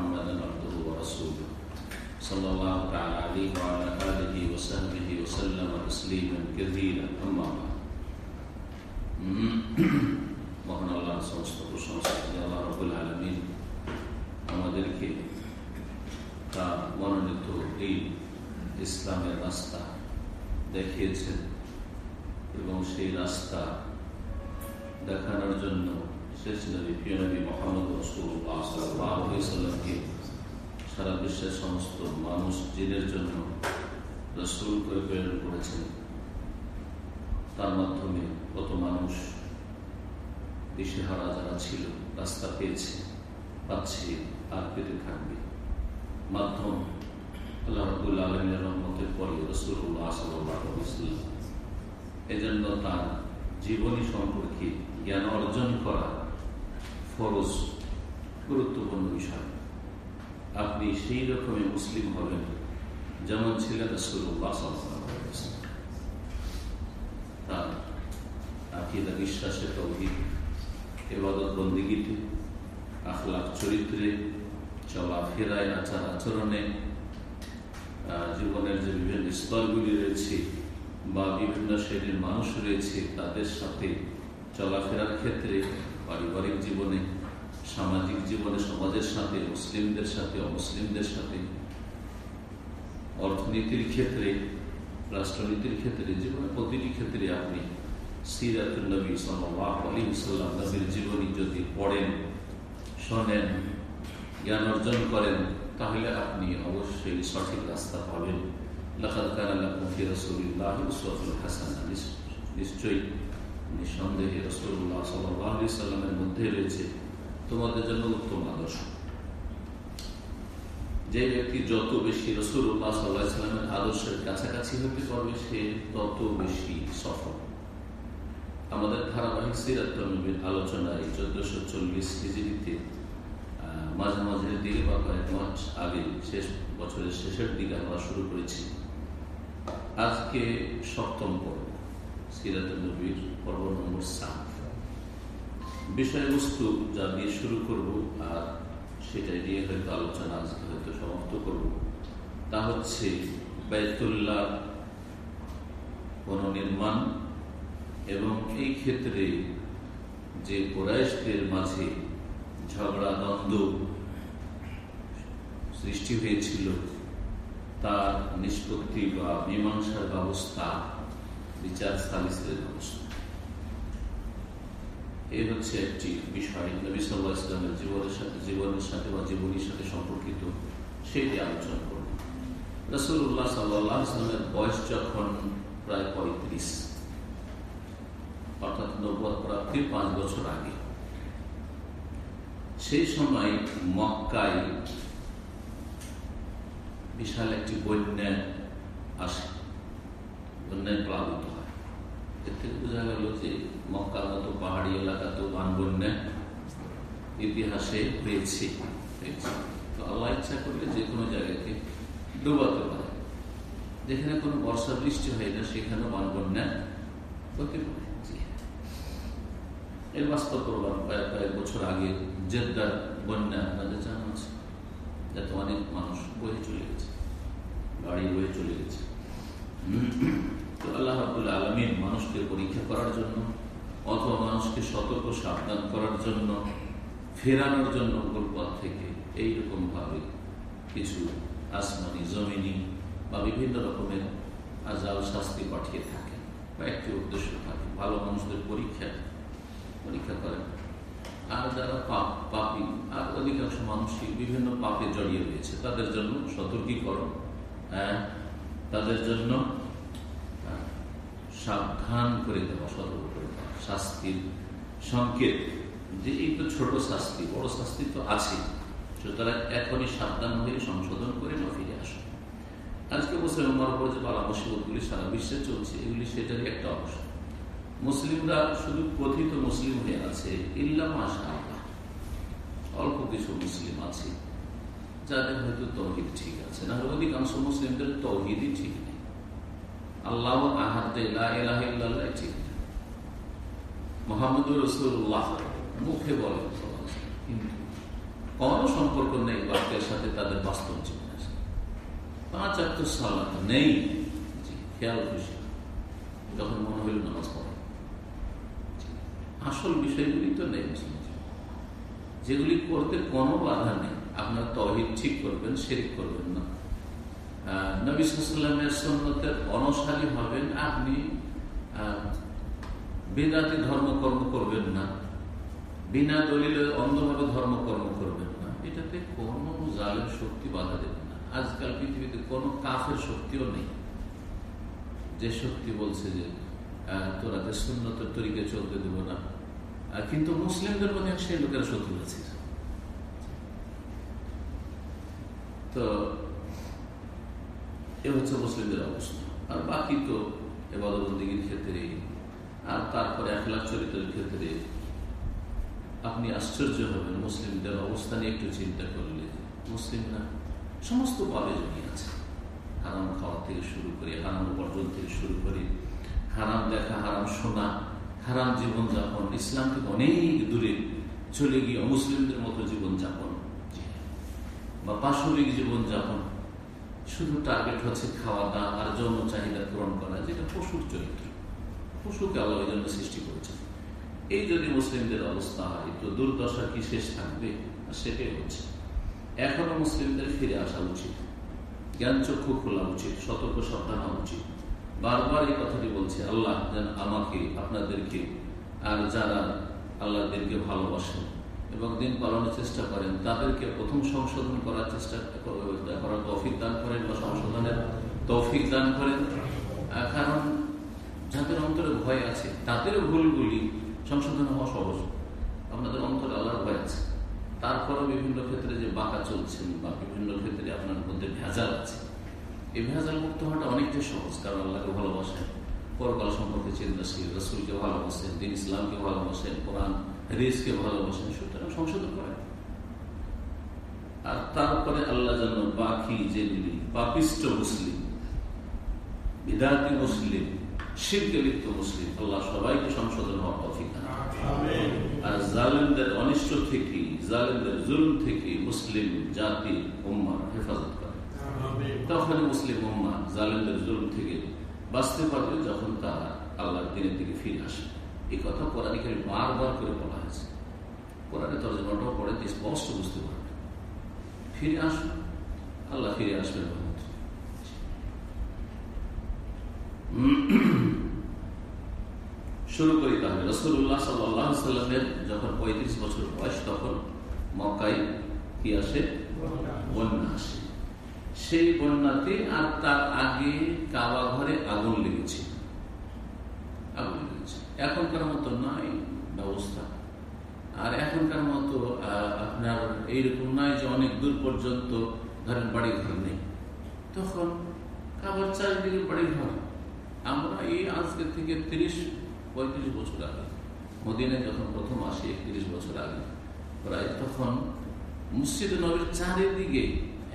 محمدا عبده ورسوله صلى الله تعالى عليه وعلى آله وصحبه وسلم تسليما كثيرا أما بعد মহান আল্লাহ সমস্ত প্রশংসা আল্লাহ রবুল আলমিন আমাদেরকে তার মনোনীত এই ইসলামের রাস্তা দেখিয়েছেন এবং সেই রাস্তা দেখানোর জন্য শেষ নবী, প্রিয় নবী মোহাম্মদ রসুল্লাহামকে সারা বিশ্বের সমস্ত মানুষ জিনের জন্য রসুল করে প্রেরণ করেছেন। তার মাধ্যমে কত মানুষ দিশেহারা যারা ছিল, রাস্তা পেয়েছে, পাচ্ছে, আর পেতে থাকবে। মাধ্যম আল্লাহ রবুল আলমের রহমতের পরে রসুল্লাহ সাল্লাম এজন্য তার জীবনী সম্পর্কে জ্ঞান অর্জন করা ফরজ, গুরুত্বপূর্ণ বিষয়। আপনি সেই রকমের মুসলিম হবেন যেমন ছিলেন রসুল্লাহ বিশ্বাসে তৌহিদ এবাদত বন্দিগিতে, আখলাখ, চরিত্রে চলাফেরায় আচার আচরণে জীবনের যে বিভিন্ন স্তরগুলি রয়েছে বা বিভিন্ন শ্রেণির মানুষ রয়েছে, তাদের সাথে চলাফেরার ক্ষেত্রে, পারিবারিক জীবনে, সামাজিক জীবনে, সমাজের সাথে, মুসলিমদের সাথে, অমুসলিমদের সাথে, অর্থনীতির ক্ষেত্রে, রাষ্ট্রনীতির ক্ষেত্রে জীবনে প্রতিটি ক্ষেত্রে আপনি সিরাতুল নবী সাল্লাহ আলী সাল্লাম নবীর জীবনী যদি পড়েন, শোনেন, জ্ঞান অর্জন করেন, তাহলে আপনি অবশ্যই সঠিক রাস্তা পাবেন। নিশ্চয়ই নিঃসন্দেহে রসুল্লাহ সাল্লামের মধ্যে রয়েছে তোমাদের জন্য উত্তম আদর্শ। যে ব্যক্তি যত বেশি রসুল্লাহ সাল্লাহ সাল্লামের আদর্শের কাছাকাছি হতে পারবে, সে তত বেশি সফল। আমাদের ধারাবাহিক সিরাত আলোচনায় চোদ্দশো চল্লিশ হিজড়িতে মাঝে মাঝে দিকে বা কয়েক মাস আগে শেষ বছরের শেষের দিকে আমরা শুরু করেছি। আজকে সপ্তম পর্ব। বিষয়বস্তু যা দিয়ে শুরু করব আর সেটাই নিয়ে হয়তো আলোচনা আজকে হয়তো সমাপ্ত করব, তা হচ্ছে বাইতুল্লাহ পুনর্নির্মাণ এবং এই ক্ষেত্রে যে কোরাইশদের মাঝে ঝগড়া, দ্বন্দ্ব সৃষ্টি হয়েছিল, তার নিষ্পত্তি বা মীমাংসার ব্যবস্থা বিচার সালিসের এই হচ্ছে একটি বিষয় নবী সাল্লাহ ইসলামের জীবনের সাথে জীবনের সাথে বা জীবনীর সাথে সম্পর্কিত, সেটি আলোচনা করব। রসুল্লাহ সাল্লাহ ইসলামের বয়স যখন প্রায় পঁয়ত্রিশ, অর্থাৎ নব্বত প্রাপ্তির পাঁচ বছর আগে, সেই সময় মক্কায় বিশাল একটি বন্যা আসে, বন্যায় প্লাবিত। এর বোঝা গেল যে মক্কার মতো পাহাড়ি এলাকা, তো বান বন্যা ইতিহাসে হয়েছে তো আল্লাহ ইচ্ছা করলে যে কোনো জায়গাকে ডুবাতে পারে। যেখানে কোনো বর্ষা বৃষ্টি হয় না সেখানে বান বন্যা হতে পারে এর বাস্তব প্রমাণ কয়েক কয়েক বছর আগে জেদ্দার বন্যা আপনাদের জানা আছে, যাতে অনেক মানুষ বয়ে চলে গেছে গাড়ি বয়ে চলে গেছে। তো আল্লাহ আব্দুল্লাহ আলমীর মানুষকে পরীক্ষা করার জন্য অথবা মানুষকে সতর্ক সাবধান করার জন্য, ফেরানোর জন্য গোলপথ থেকে এইরকম ভাবে কিছু আসমানি, জমিনি বা বিভিন্ন রকমের আজাল শাস্তি পাঠিয়ে থাকে বা একটি উদ্দেশ্য থাকে। ভালো মানুষদের পরীক্ষা পরীক্ষা করেন। আর যারা পাপ, পাপি, আর অধিকাংশ মানুষই বিভিন্ন পাপে জড়িয়ে রয়েছে। তাদের জন্য সতর্কীকরণ হ্যাঁ তাদের জন্য সাবধান করে দেওয়া, সতর্ক করে দেওয়া। শাস্তির সংকেত। যে এই তো ছোট শাস্তি, বড় শাস্তি তো আছে। সুতরাং এখনই সাবধান হয়ে সংশোধন করে না ফিরে আসে। আজকে মুসলিমের উপর যে বালা মুসিবতগুলি সারা বিশ্বে চলছে, এগুলি সেটারই একটা অংশ। মুসলিমরা শুধু কথিত মুসলিম হয়ে আছে, ইল্লা মাসা অল্প কিছু মুসলিম আছে, যাদের হয়তো তহিদ ঠিক আছে না অধিকাংশ মুসলিমদের তহিদই ঠিক নেই। আল্লাহ আহাদ ঠিক মোহাম্মদ রসুল্লাহ মুখে বলে কিন্তু কোনো সম্পর্ক নেই বাক্যের সাথে তাদের বাস্তব পাঁচ নেই। খেয়াল খুশি। যখন মনে হইল নামাজ পড়ে। আসল বিষয়গুলি তো নেই যেগুলি করতে কোনো বাধা নেই। আপনার তহিদ ঠিক করবেন, শেরিক করবেন না। সন্ন্যতের অনসারী হবেন আপনি ধর্মকর্ম করবেন না। বিনা দলিলের অন্ধভাবে ধর্মকর্ম করবেন না। এটাতে শক্তি বাধা না। আজকাল পৃথিবীতে কোনো কাফের শক্তিও নেই। যে শক্তি বলছে যে তোরা যে সুন্নতের তরিকে চলতে দেব না। কিন্তু মুসলিমদের মধ্যে সেই লোকেরা শত্রু আছে। তো এ হচ্ছে মুসলিমদের অবস্থা। আর বাকি তো এবাদবন্দিগির ক্ষেত্রে আর তারপরে এক লাখ চরিত্রের ক্ষেত্রে আপনি আশ্চর্য হবেন মুসলিমদের অবস্থা নিয়ে একটু চিন্তা করলে। মুসলিমরা সমস্ত পাবে জমি আছে। হারাম খাওয়া থেকে শুরু করে, হারাম উপার্জন থেকে শুরু করে, হারাম দেখা, হারাম শোনা, হারাম জীবনযাপন, ইসলাম থেকে অনেক দূরে চলে গিয়ে মুসলিমদের মতো জীবনযাপন। বা পাশবিক জীবনযাপন। শুধু টার্গেট হচ্ছে খাওয়া দাওয়া আর যৌন চাহিদা পূরণ করা, যেটা পশুর চরিত্র। পশুকে আল্লাহ ওই জন্য সৃষ্টি করেছে এই যদি মুসলিমদের অবস্থা হয়, তো দুর্দশা কি শেষ থাকবে? সেটাই হচ্ছে। এখনও মুসলিমদের ফিরে আসা উচিত। জ্ঞান চক্ষু খোলা উচিত, সতর্ক সাবধান উচিত। বারবার এই কথাটি বলছে, আল্লাহ যেন আমাকে, আপনাদেরকে আর যারা আল্লাহদেরকে ভালোবাসেন এবং দিন পালনের চেষ্টা করেন। তাদেরকে প্রথম সংশোধন করার চেষ্টা করার তৌফিক দান করেন বা সংশোধনের তৌফিক দান করেন। কারণ যাদের অন্তরে ভয় আছে তাদের ভুলগুলি সংশোধন হওয়া সহজ। আপনাদের অন্তরে আল্লাহর ভয় আছে। তারপরে বিভিন্ন ক্ষেত্রে যে বাঁকা চলছেন বা বিভিন্ন ক্ষেত্রে আপনার মধ্যে ভেজাল আছে। এই ভেজাল মুক্ত হওয়াটা অনেকটাই সহজ, কারণ আল্লাহকে ভালোবাসেন। পরকাল সম্পর্কে চিন্তাশীল, রসুলকে ভালোবাসেন, দিন ইসলামকে ভালোবাসেন, কোরআন রিসকে ভালোবাসেন সুতরাং সংশোধন করেন। আর তারপরে আল্লাহ যেন বাকি যেগুলি পাপিষ্ট মুসলিম বিদাতি মুসলিম শিল্পে লিপ্ত মুসলিম আল্লাহ সবাইকে সংশোধন হওয়ার তফিক আর জালেমদের অনিষ্ট থেকে জালেমদের জুলুম থেকে মুসলিম জাতি উম্মার হেফাজত করে। তখন মুসলিম উম্মা জালেমদের জুলুম থেকে বাঁচতে পারবে যখন তারা আল্লাহর দিনের দিকে ফিরে আসে। এই কথা কোরআন এখানে বারবার করে বলা হয়েছে। কোরআনে তর্জমাটাও পড়ে স্পষ্ট বুঝতে পারবে ফিরে আসুন। আল্লাহ ফিরে আসবেন শুরু করি তাহলে। রসুল্লাহ সাল্লামের যখন পঁয়ত্রিশ বছর বয়স, তখন মক্কাই কি আসে? বন্যা আসে। সেই বন্যাতে আর তার আগে কাবা ঘরে আগুন লেগেছে। আগুন এখনকার মতো নাই ব্যবস্থা। আর এখনকার মতো আপনার এইরকম নয় যে অনেক দূর পর্যন্ত ধরেন বাড়ি ঘর নেই। তখন কাবার চারিদিকে বাড়ি ঘর আমরা এই আজকে থেকে তিরিশ, পঁয়ত্রিশ বছর আগে, মদিনায় যখন প্রথম আসি, একত্রিশ বছর আগে, প্রায় তখন মসজিদ নবীর চারিদিকে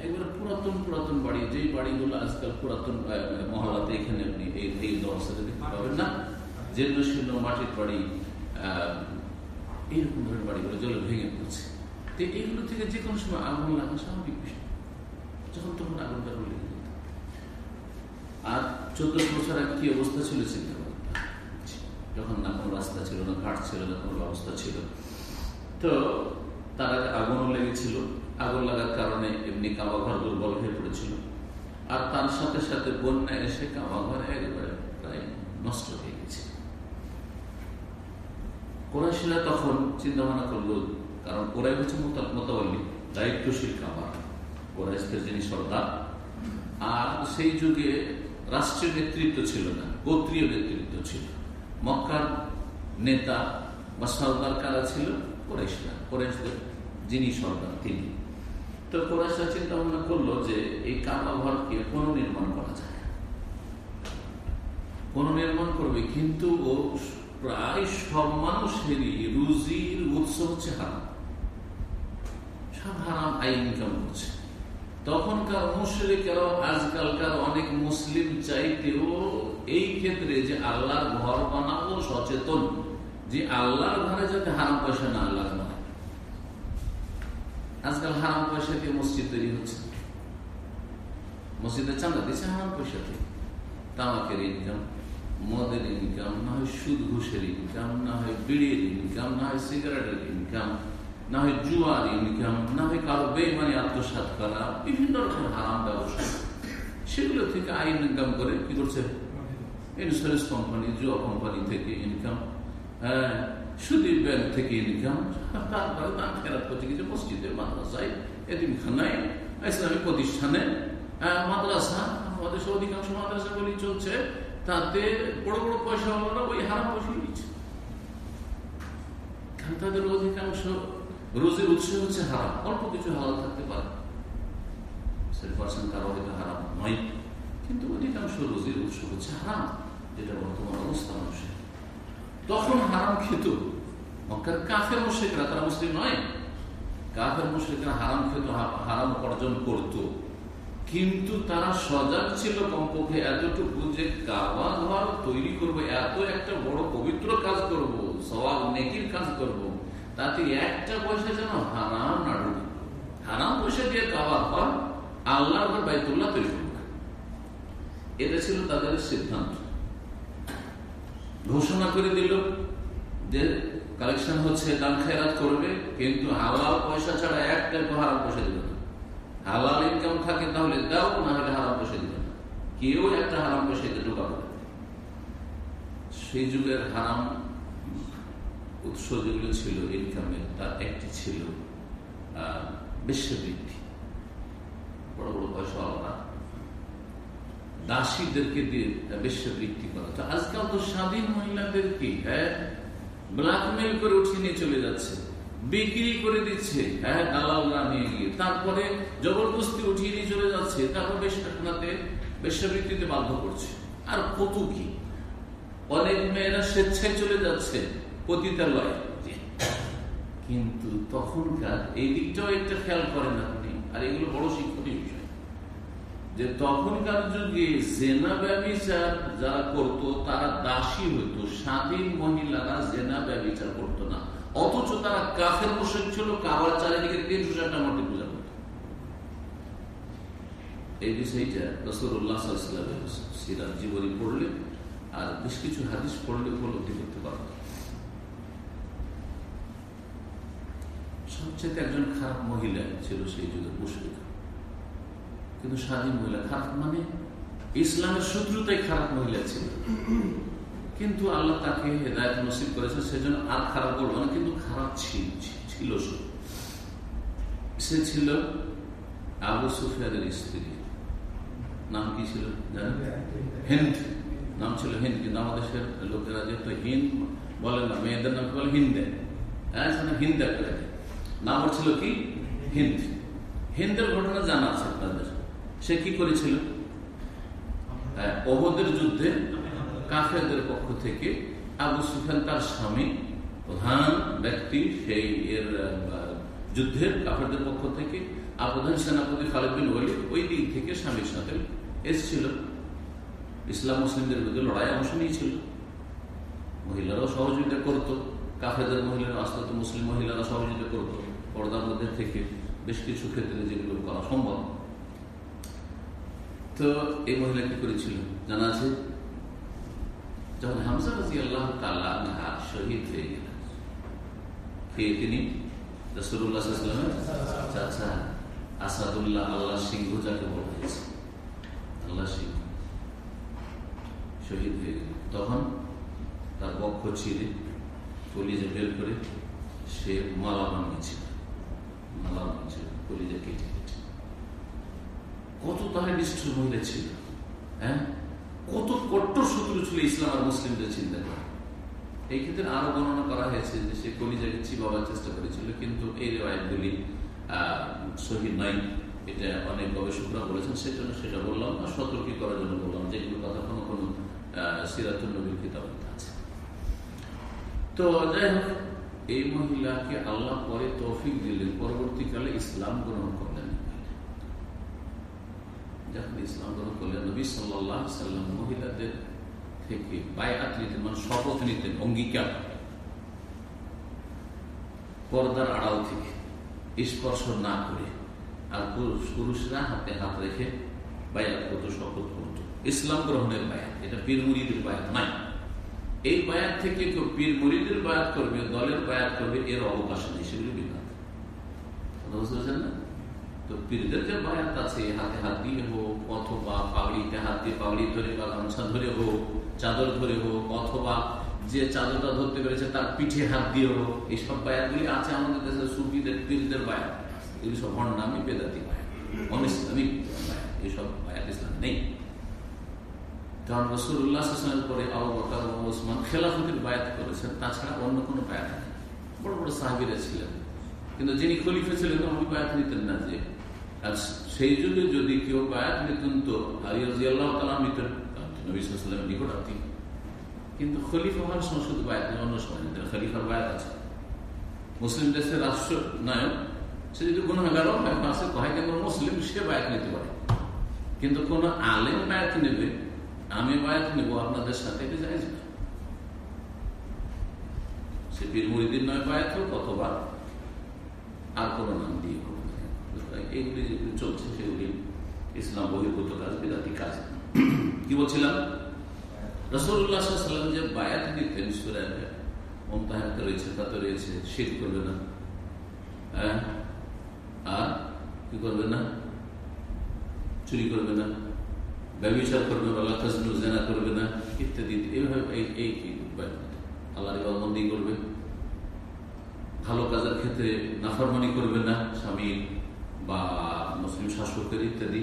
একবার পুরাতন পুরাতন বাড়ি, যেই বাড়িগুলো আজকাল পুরাতন মহলাতে এখানে আপনি এই অবস্থাতে দেখতে পাবেন না। জীর্ণ শীর্ণ মাটির বাড়ি এইরকম ধরনের বাড়িগুলো জলে ভেঙে পড়ছে। তো এইগুলো থেকে যে কোনো সময় আগুন লাগা স্বাভাবিক বিষয়। যখন তখন আগুনটা লেগে যেত আর চোদ্দ বছর আগে কি অবস্থা ছিল চিন্তা যখন না কোনো রাস্তা ছিল না, ঘাট ছিল না, কোনো ব্যবস্থা ছিল। তো তার আগে আগুনও লেগেছিল। আগুন লাগার কারণে এমনি কামাঘর দুর্বল হয়ে পড়েছিল। আর তার সাথে সাথে বন্যা এসে কামাঘর একবারে প্রায় নষ্ট হয়ে গেছে। কোরাইশিরা তখন চিন্তা ভাবনা করল, কারণ কোরাই হচ্ছে মোতাবল্লি দায়িত্বশীল কাবার, কোরাইশদের যিনি সর্দার। আর সেই যুগে রাষ্ট্রীয় নেতৃত্ব ছিল না, গোত্রীয় নেতৃত্ব ছিল। মক্কার নেতা বা সর্দার কারা ছিল? কোরাইশরা, কোরাইশদের যিনি সর্দার, তিনি। তো কোরাইশরা চিন্তা ভাবনা করল যে এই কাবা ঘরকে পুনর্নির্মাণ করা যায়। পুনর্নির্মাণ করবে, কিন্তু ও প্রায় সব মানুষেরই রুজির উৎস হচ্ছে হারাম সব হারাম ইনকাম করছে তখনকার আজকালকার অনেক মুসলিম চাইতেও এই ক্ষেত্রে যে আল্লাহর ঘর বানাবো সচেতন, যে আল্লাহর ঘরে যাতে হারাম পয়সা না লাগানো আজকাল হারাম পয়সা দিয়ে মসজিদ তৈরি হচ্ছে। মসজিদের চান্দা দিচ্ছে হারাম পয়সা দিয়ে। তামাকের ইনকাম। মদের ইনকাম না হয় সুদ ঘুষের ইনকাম না হয় বিড়ির ইনকাম না হয় সিগারেটের ইনকাম না হয় জুয়ার ইনকাম না হয় কারও বেমানি আত্মসাত করা, বিভিন্ন রকমের হারাম ব্যবসা। সেগুলো থেকে আইন ইনকাম করে কি করছে? ইন্স্যুরেন্স কোম্পানি জুয়া কোম্পানি থেকে ইনকাম হ্যাঁ সুদীপ ব্যাংক থেকে ইনকাম তারপরে দান ফেরাত করতে গেছে মসজিদে মাদ্রাসায় এদিনখানায় ইসলামিক প্রতিষ্ঠানে মাদ্রাসা, আমাদের অধিকাংশ মাদ্রাসাগুলি চলছে। তাতে বড় বড় পয়সা আমরা ওই হারাম পয়সা নিচ্ছে কারণ তাদের অধিকাংশ রোজের উৎস হচ্ছে হারাম, অল্প কিছু হালাল থাকতে পারে। হারাম হারাম, যেটা বর্তমান অবস্থা মানুষের। তখন হারাম খেত। নয়। হারাম খেত, হারাম করত। কিন্তু তারা সজাগ ছিল কমপক্ষে এতটুকু যে কাবা ঘর তৈরি করব, এত একটা বড় পবিত্র কাজ করব সবাব নেকির কাজ করব, তাতে একটা পয়সা যেন হারাম না ঢুকে। হারাম পয়সা দিয়ে কাবা ঘর আল্লাহ বাইতুল্লাহ তৈরি করবে। এটা ছিল তাদের সিদ্ধান্ত। ঘোষণা করে দিল যে কালেকশন হচ্ছে দান খেরাত করবে, কিন্তু হালাল পয়সা ছাড়া একটা হারাম পয়সা না। হালাল ইনকাম থাকে তাহলে দাও না হলে হারাম পয়সা দিবে না। কেউ একটা হারাম পয়সা দিতে ঢোকাবে সেই যুগের হারাম উৎস যেগুলো ছিল ইনকামের তার একটি ছিল বেশ্যবৃত্তি বড় বড় পয়সা আলাদা দাসীদেরকে দিয়ে বেশ্যবৃত্তি করা। তো আজকাল তো স্বাধীন মহিলাদেরকে হ্যাঁ ব্ল্যাকমেল করে উঠিয়ে নিয়ে চলে যাচ্ছে। বিক্রি করে দিচ্ছে। হ্যাঁ দালালরা নিয়ে গিয়ে। তারপরে জবরদস্তি উঠিয়ে নিয়ে চলে যাচ্ছে। তারপর বেশাতে বেশ্যাবৃত্তিতে বাধ্য করছে। আর কত কি? অনেক মেয়েরা স্বেচ্ছায় চলে যাচ্ছে পতিতালয় কিন্তু তখনকার এই দিকটাও একটা খেয়াল করেন আপনি, আর এগুলো বড় শিক্ষণীয় বিষয়। যে তখনকার যুগে জেনা ব্যবচার যারা করত, তারা দাসী হইতো। স্বাধীন মহিলারা জেনা ব্যবচার করতো না। অথচ তারা কাফের মোশেক ছিল, কাবার চারিদিকে তিনশো চারটা মূর্তি পূজা করত। এই বিষয়টা রসুল্লাহ সিরাজ জীবনী পড়লে আর বেশ কিছু হাদিস পড়লে উপলব্ধি করতে পারত। সবচেয়ে একজন খারাপ মহিলা ছিল সেই যুগে মুশরিক। কিন্তু স্বাধীন মহিলা খারাপ মানে ইসলামের শত্রুতাই খারাপ মহিলা ছিল। কিন্তু আল্লাহ তাকে হেদায়ত নসিব করেছে সেজন্য আর খারাপ বলব না, কিন্তু খারাপ ছিল ছিল সে। ছিল আবু সুফিয়াদের স্ত্রী। নাম কি ছিল হিন্দ। নাম ছিল হিন্দ, কিন্তু আমাদের লোকেরা যেহেতু হিন্দ বলে না, মেয়েদের নাম বলে? হিন্দে। হ্যাঁ হিন্দা করে নাম ছিল কি? হিন্দ। হিন্দের ঘটনা জানা আছে আপনাদের। সে কি করেছিল? অবদের যুদ্ধে কাফেরদের পক্ষ থেকে আবু সুফিয়ান তার স্বামী, প্রধান ব্যক্তি, সেই এর যুদ্ধের কাফেরদের পক্ষ থেকে, আর প্রধান সেনাপতি খালেদ বিন ওয়ালিদ ওই দিক থেকে স্বামীর সাথে এসেছিল। ইসলাম মুসলিমদের বিরুদ্ধে লড়াই অংশ নিয়েছিল। মহিলারাও সহযোগিতা করত। কাফেরদের মহিলারা আস্তে আস্তে মুসলিম মহিলারা সহযোগিতা করত। পর্দার মধ্যে থেকে বেশ কিছু ক্ষেত্রে যেগুলো করা সম্ভব। তো এই মহিলা কি করেছিল? জানা আছে যখন হামসা রাজি আল্লাহ শহীদ হয়ে গেলেন খেয়ে তিনি? আসাদুল্লাহ আল্লাহ সিংহ যাকে বলা হয়েছে। আল্লাহ সিংহ। শহীদ হয়ে তখন তার বক্ষ ছিঁড়ে কলিজে বের করে সে মালা বানিয়েছিল মালা বানিয়েছিল কলিজে কেটে কত তাহলে নিষ্ঠুর মহিলা ছিল হ্যাঁ? কত কট্টর শত্রু ছিল ইসলাম আর মুসলিমদের চিন্তা করে। এই ক্ষেত্রে আরও গণনা করা হয়েছে যে সে কলিজাকে চিবাবার চেষ্টা করেছিল, কিন্তু এই রেওয়ায়তগুলি শহীদ নয়, এটা অনেক গবেষকরা বলেছেন, সেজন্য সেটা বললাম আর সতর্কী করার জন্য বললাম যেগুলো কথা কোনো কোনো সিরাতুল নবীর কিতাব আছে। তো যাই হোক, এই মহিলাকে আল্লাহ পরে তৌফিক দিলেন, পরবর্তীকালে ইসলাম গ্রহণ করলেন। যখন ইসলাম গ্রহণ করলেন নবী সাল্লাহ সাল্লাম মহিলাদের থেকে বায়াত নিতেন মানে শপথ নিতেন, অঙ্গীকার। পর্দার আড়াল থেকে স্পর্শ না করে আর পুরুষরা হাতে হাত রেখে বায়াত শপথ ইসলাম গ্রহণের বায়াত এটা পীর বায়াত নাই এই বায়াত থেকে কেউ পীর বায়াত করবে, দলের বায়াত করবে, এর অবকাশ নেই, সেগুলি পারছেন না? তো হাতে দিয়ে হোক, অথবা হাত দিয়ে ধরে বা ধরে হোক, চাদর ধরে হোক, অথবা যে ধরতে পেরেছে তার পিঠে হাত দিয়ে হোক বায়াত। নেই। পরে করেছেন, তাছাড়া অন্য কোনো বায়াত নেই। বড় বড় সাহাবিরা ছিলেন। কিন্তু যিনি খলিফে ছিলেন, উনি বায়াত নিতেন না যে আর সেই যুগে যদি কেউ বায়াত নিতেন তো আল্লাহ তালা নিতেন নিকটার্থী কিন্তু খলিফা হওয়ার শুধু বায়াত অন্য সময় নিতেন খলিফার বায়াত আছে। মুসলিম দেশের রাষ্ট্র নায়ক সে যদি গুণাগারও হয় পাশে কয় কিন্তু মুসলিম সে বায়াত নিতে পারে? কিন্তু কোন আলেম বায়াত নেবে, আমি বায়াত নেব, আপনাদের সাথে এটা যাই না। সে পীর মুড়িদিন নয় বায়াত হোক অথবা আর কোনো নাম দিয়ে হোক। এইগুলি যেগুলি চলছে সেগুলি ইসলাম বহির্ভূত কাজ বিরাটি কাজ কি বলছিলাম রসুল্লাহাম যে বায়াত দিতেন সুরায় রয়েছে তাতে রয়েছে শীত করবে না হ্যাঁ আর কি করবে না চুরি করবে না ব্যবচার করবে না লাখাজনু জেনা করবে না ইত্যাদি এইভাবে এই কি আল্লাহ বন্দি করবে ভালো কাজের ক্ষেত্রে নাফারমানি করবে না স্বামীর বা মুসলিম শাসকের ইত্যাদি।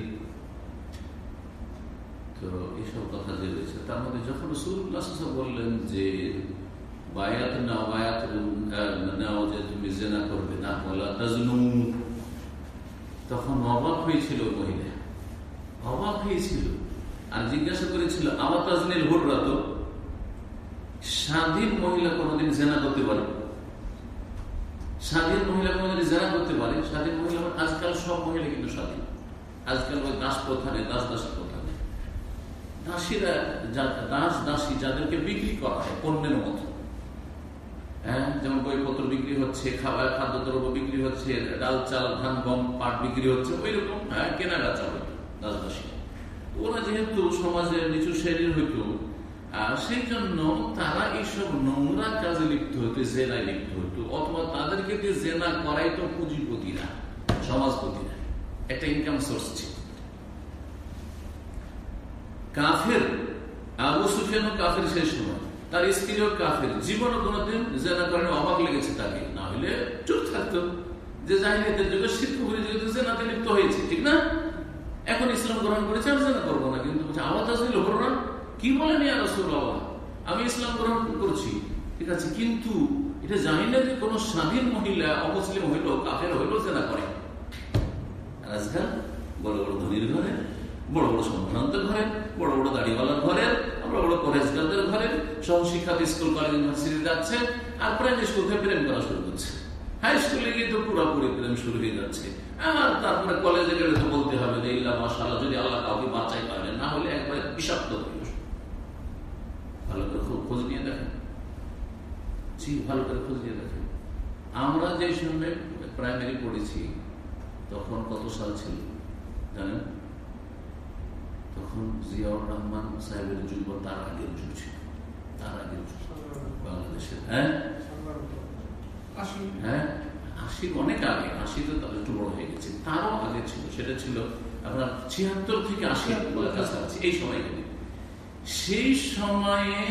তো এইসব কথা যে রয়েছে তার মধ্যে যখন রসুল্লাহ বললেন যে বায়াত না বায়াত নাও যে তুমি জেনা করবে না বলা তাজনু তখন অবাক হয়েছিল মহিলা অবাক হয়েছিল। আর জিজ্ঞাসা করেছিল আমার তাজনীল ভোটরা তো? স্বাধীন মহিলা কোনোদিন জেনা করতে পারে স্বাধীন মহিলা কোনোদিন জেনা করতে পারে, স্বাধীন মহিলা আজকাল সব মহিলা কিন্তু স্বাধীন। আজকাল ওই দাস প্রথা নেই দাস দাসী প্রথা নেই দাসীরা দাস দাসী যাদেরকে বিক্রি করা হয়, পণ্যের মতো। হ্যাঁ যেমন বইপত্র বিক্রি হচ্ছে, খাবার, খাদ্যদ্রব্য বিক্রি হচ্ছে, ডাল, চাল, ধান, গম, পাট বিক্রি হচ্ছে ওই রকম হ্যাঁ কেনা বেচা হইত দাস দাসী ওরা যেহেতু সমাজের নিচু শ্রেণির হইত সেই জন্য তারা এইসব নোংরা কাজে লিপ্ত হইতো, জেনায় লিপ্ত হইতো, অথবা তাদেরকে দিয়ে জেনা করাই তো পুঁজিপতিরা, সমাজপতিরা। একটা ইনকাম সোর্স ছিল। কাফের, আবু সুফিয়ান কাফের সেই সময়। তার স্ত্রীও কাফের। কোনোদিন জেনা করেন অবাক লেগেছে তাকে। না হলে চুপ থাকতো। যে জাহিনীদের যুগে শিক্ষকের যুগে জেনাতে লিপ্ত হয়েছে, ঠিক না? এখন ইসলাম গ্রহণ করেছে আমি জেনা করব না। কিন্তু আওয়াজ আসলে না। কি বলেন ইয়া রসুল্লাহ আমি ইসলাম গ্রহণ করছি। ঠিক আছে, কিন্তু এটা জানি না যে কোন স্বাধীন মহিলা, অমুসলিম হইল, কাফের হইল, জেনা করে। আজকাল বড় বড় ধনির ঘরে, বড় বড় সম্ভ্রান্ত ঘরে, বড় বড় দাড়িওয়ালার ঘরে, বড় বড় কলেজগারদের ঘরে সহশিক্ষাত স্কুল কলেজ ইউনিভার্সিটি যাচ্ছে, আর প্রাইমারি স্কুল থেকে প্রেম করা শুরু করছে। হাই স্কুলে গিয়ে তো পুরোপুরি প্রেম শুরু হয়ে যাচ্ছে। আর তারপরে কলেজে গেলে তো বলতে হবে যে, ইল্লা মাসাল্লাহ যদি আল্লাহ কাউকে বাঁচাই পারে, না হলে একবারে বিষাক্ত ভালো করে খোঁজ নিয়ে দেখেন। জি ভালো করে খোঁজ নিয়ে দেখেন। আমরা যে সময় প্রাইমারি পড়েছি তখন কত সাল ছিল? জানেন? তখন জিয়াউর রহমান সাহেবের যুগ তার আগের যুগ ছিল। তার আগের যুগ। বাংলাদেশের হ্যাঁ? হ্যাঁ? আশির অনেক আগে। আশি তো তাহলে একটু বড় হয়ে গেছে। তারও আগে ছিল। সেটা ছিল আপনার ছিয়াত্তর থেকে আশি কাছাকাছি। এই সময়গুলি সেই সময়ে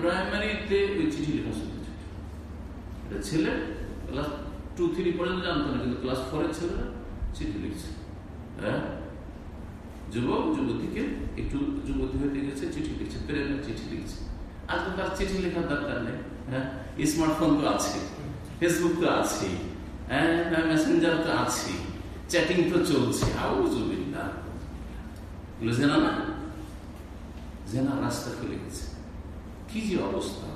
প্রাইমারিতে ওই চিঠি লেখা শুরু এটা ছেলে ক্লাস টু থ্রি পর্যন্ত জানতো না, কিন্তু ক্লাস ফোরের ছেলেরা চিঠি লিখছে। হ্যাঁ? যুবক, যুবতীকে একটু যুবতী হয়ে গেছে চিঠি লিখছে প্রেমের চিঠি লিখছে। আজকে তার চিঠি লেখার দরকার নেই হ্যাঁ? স্মার্টফোন তো আছে ফেসবুক তো আছে হ্যাঁ? মেসেঞ্জার তো আছে চ্যাটিং তো চলছে আউজুবিল্লা জেনা না? জেনা রাস্তা খুলে গেছে কি যে অবস্থা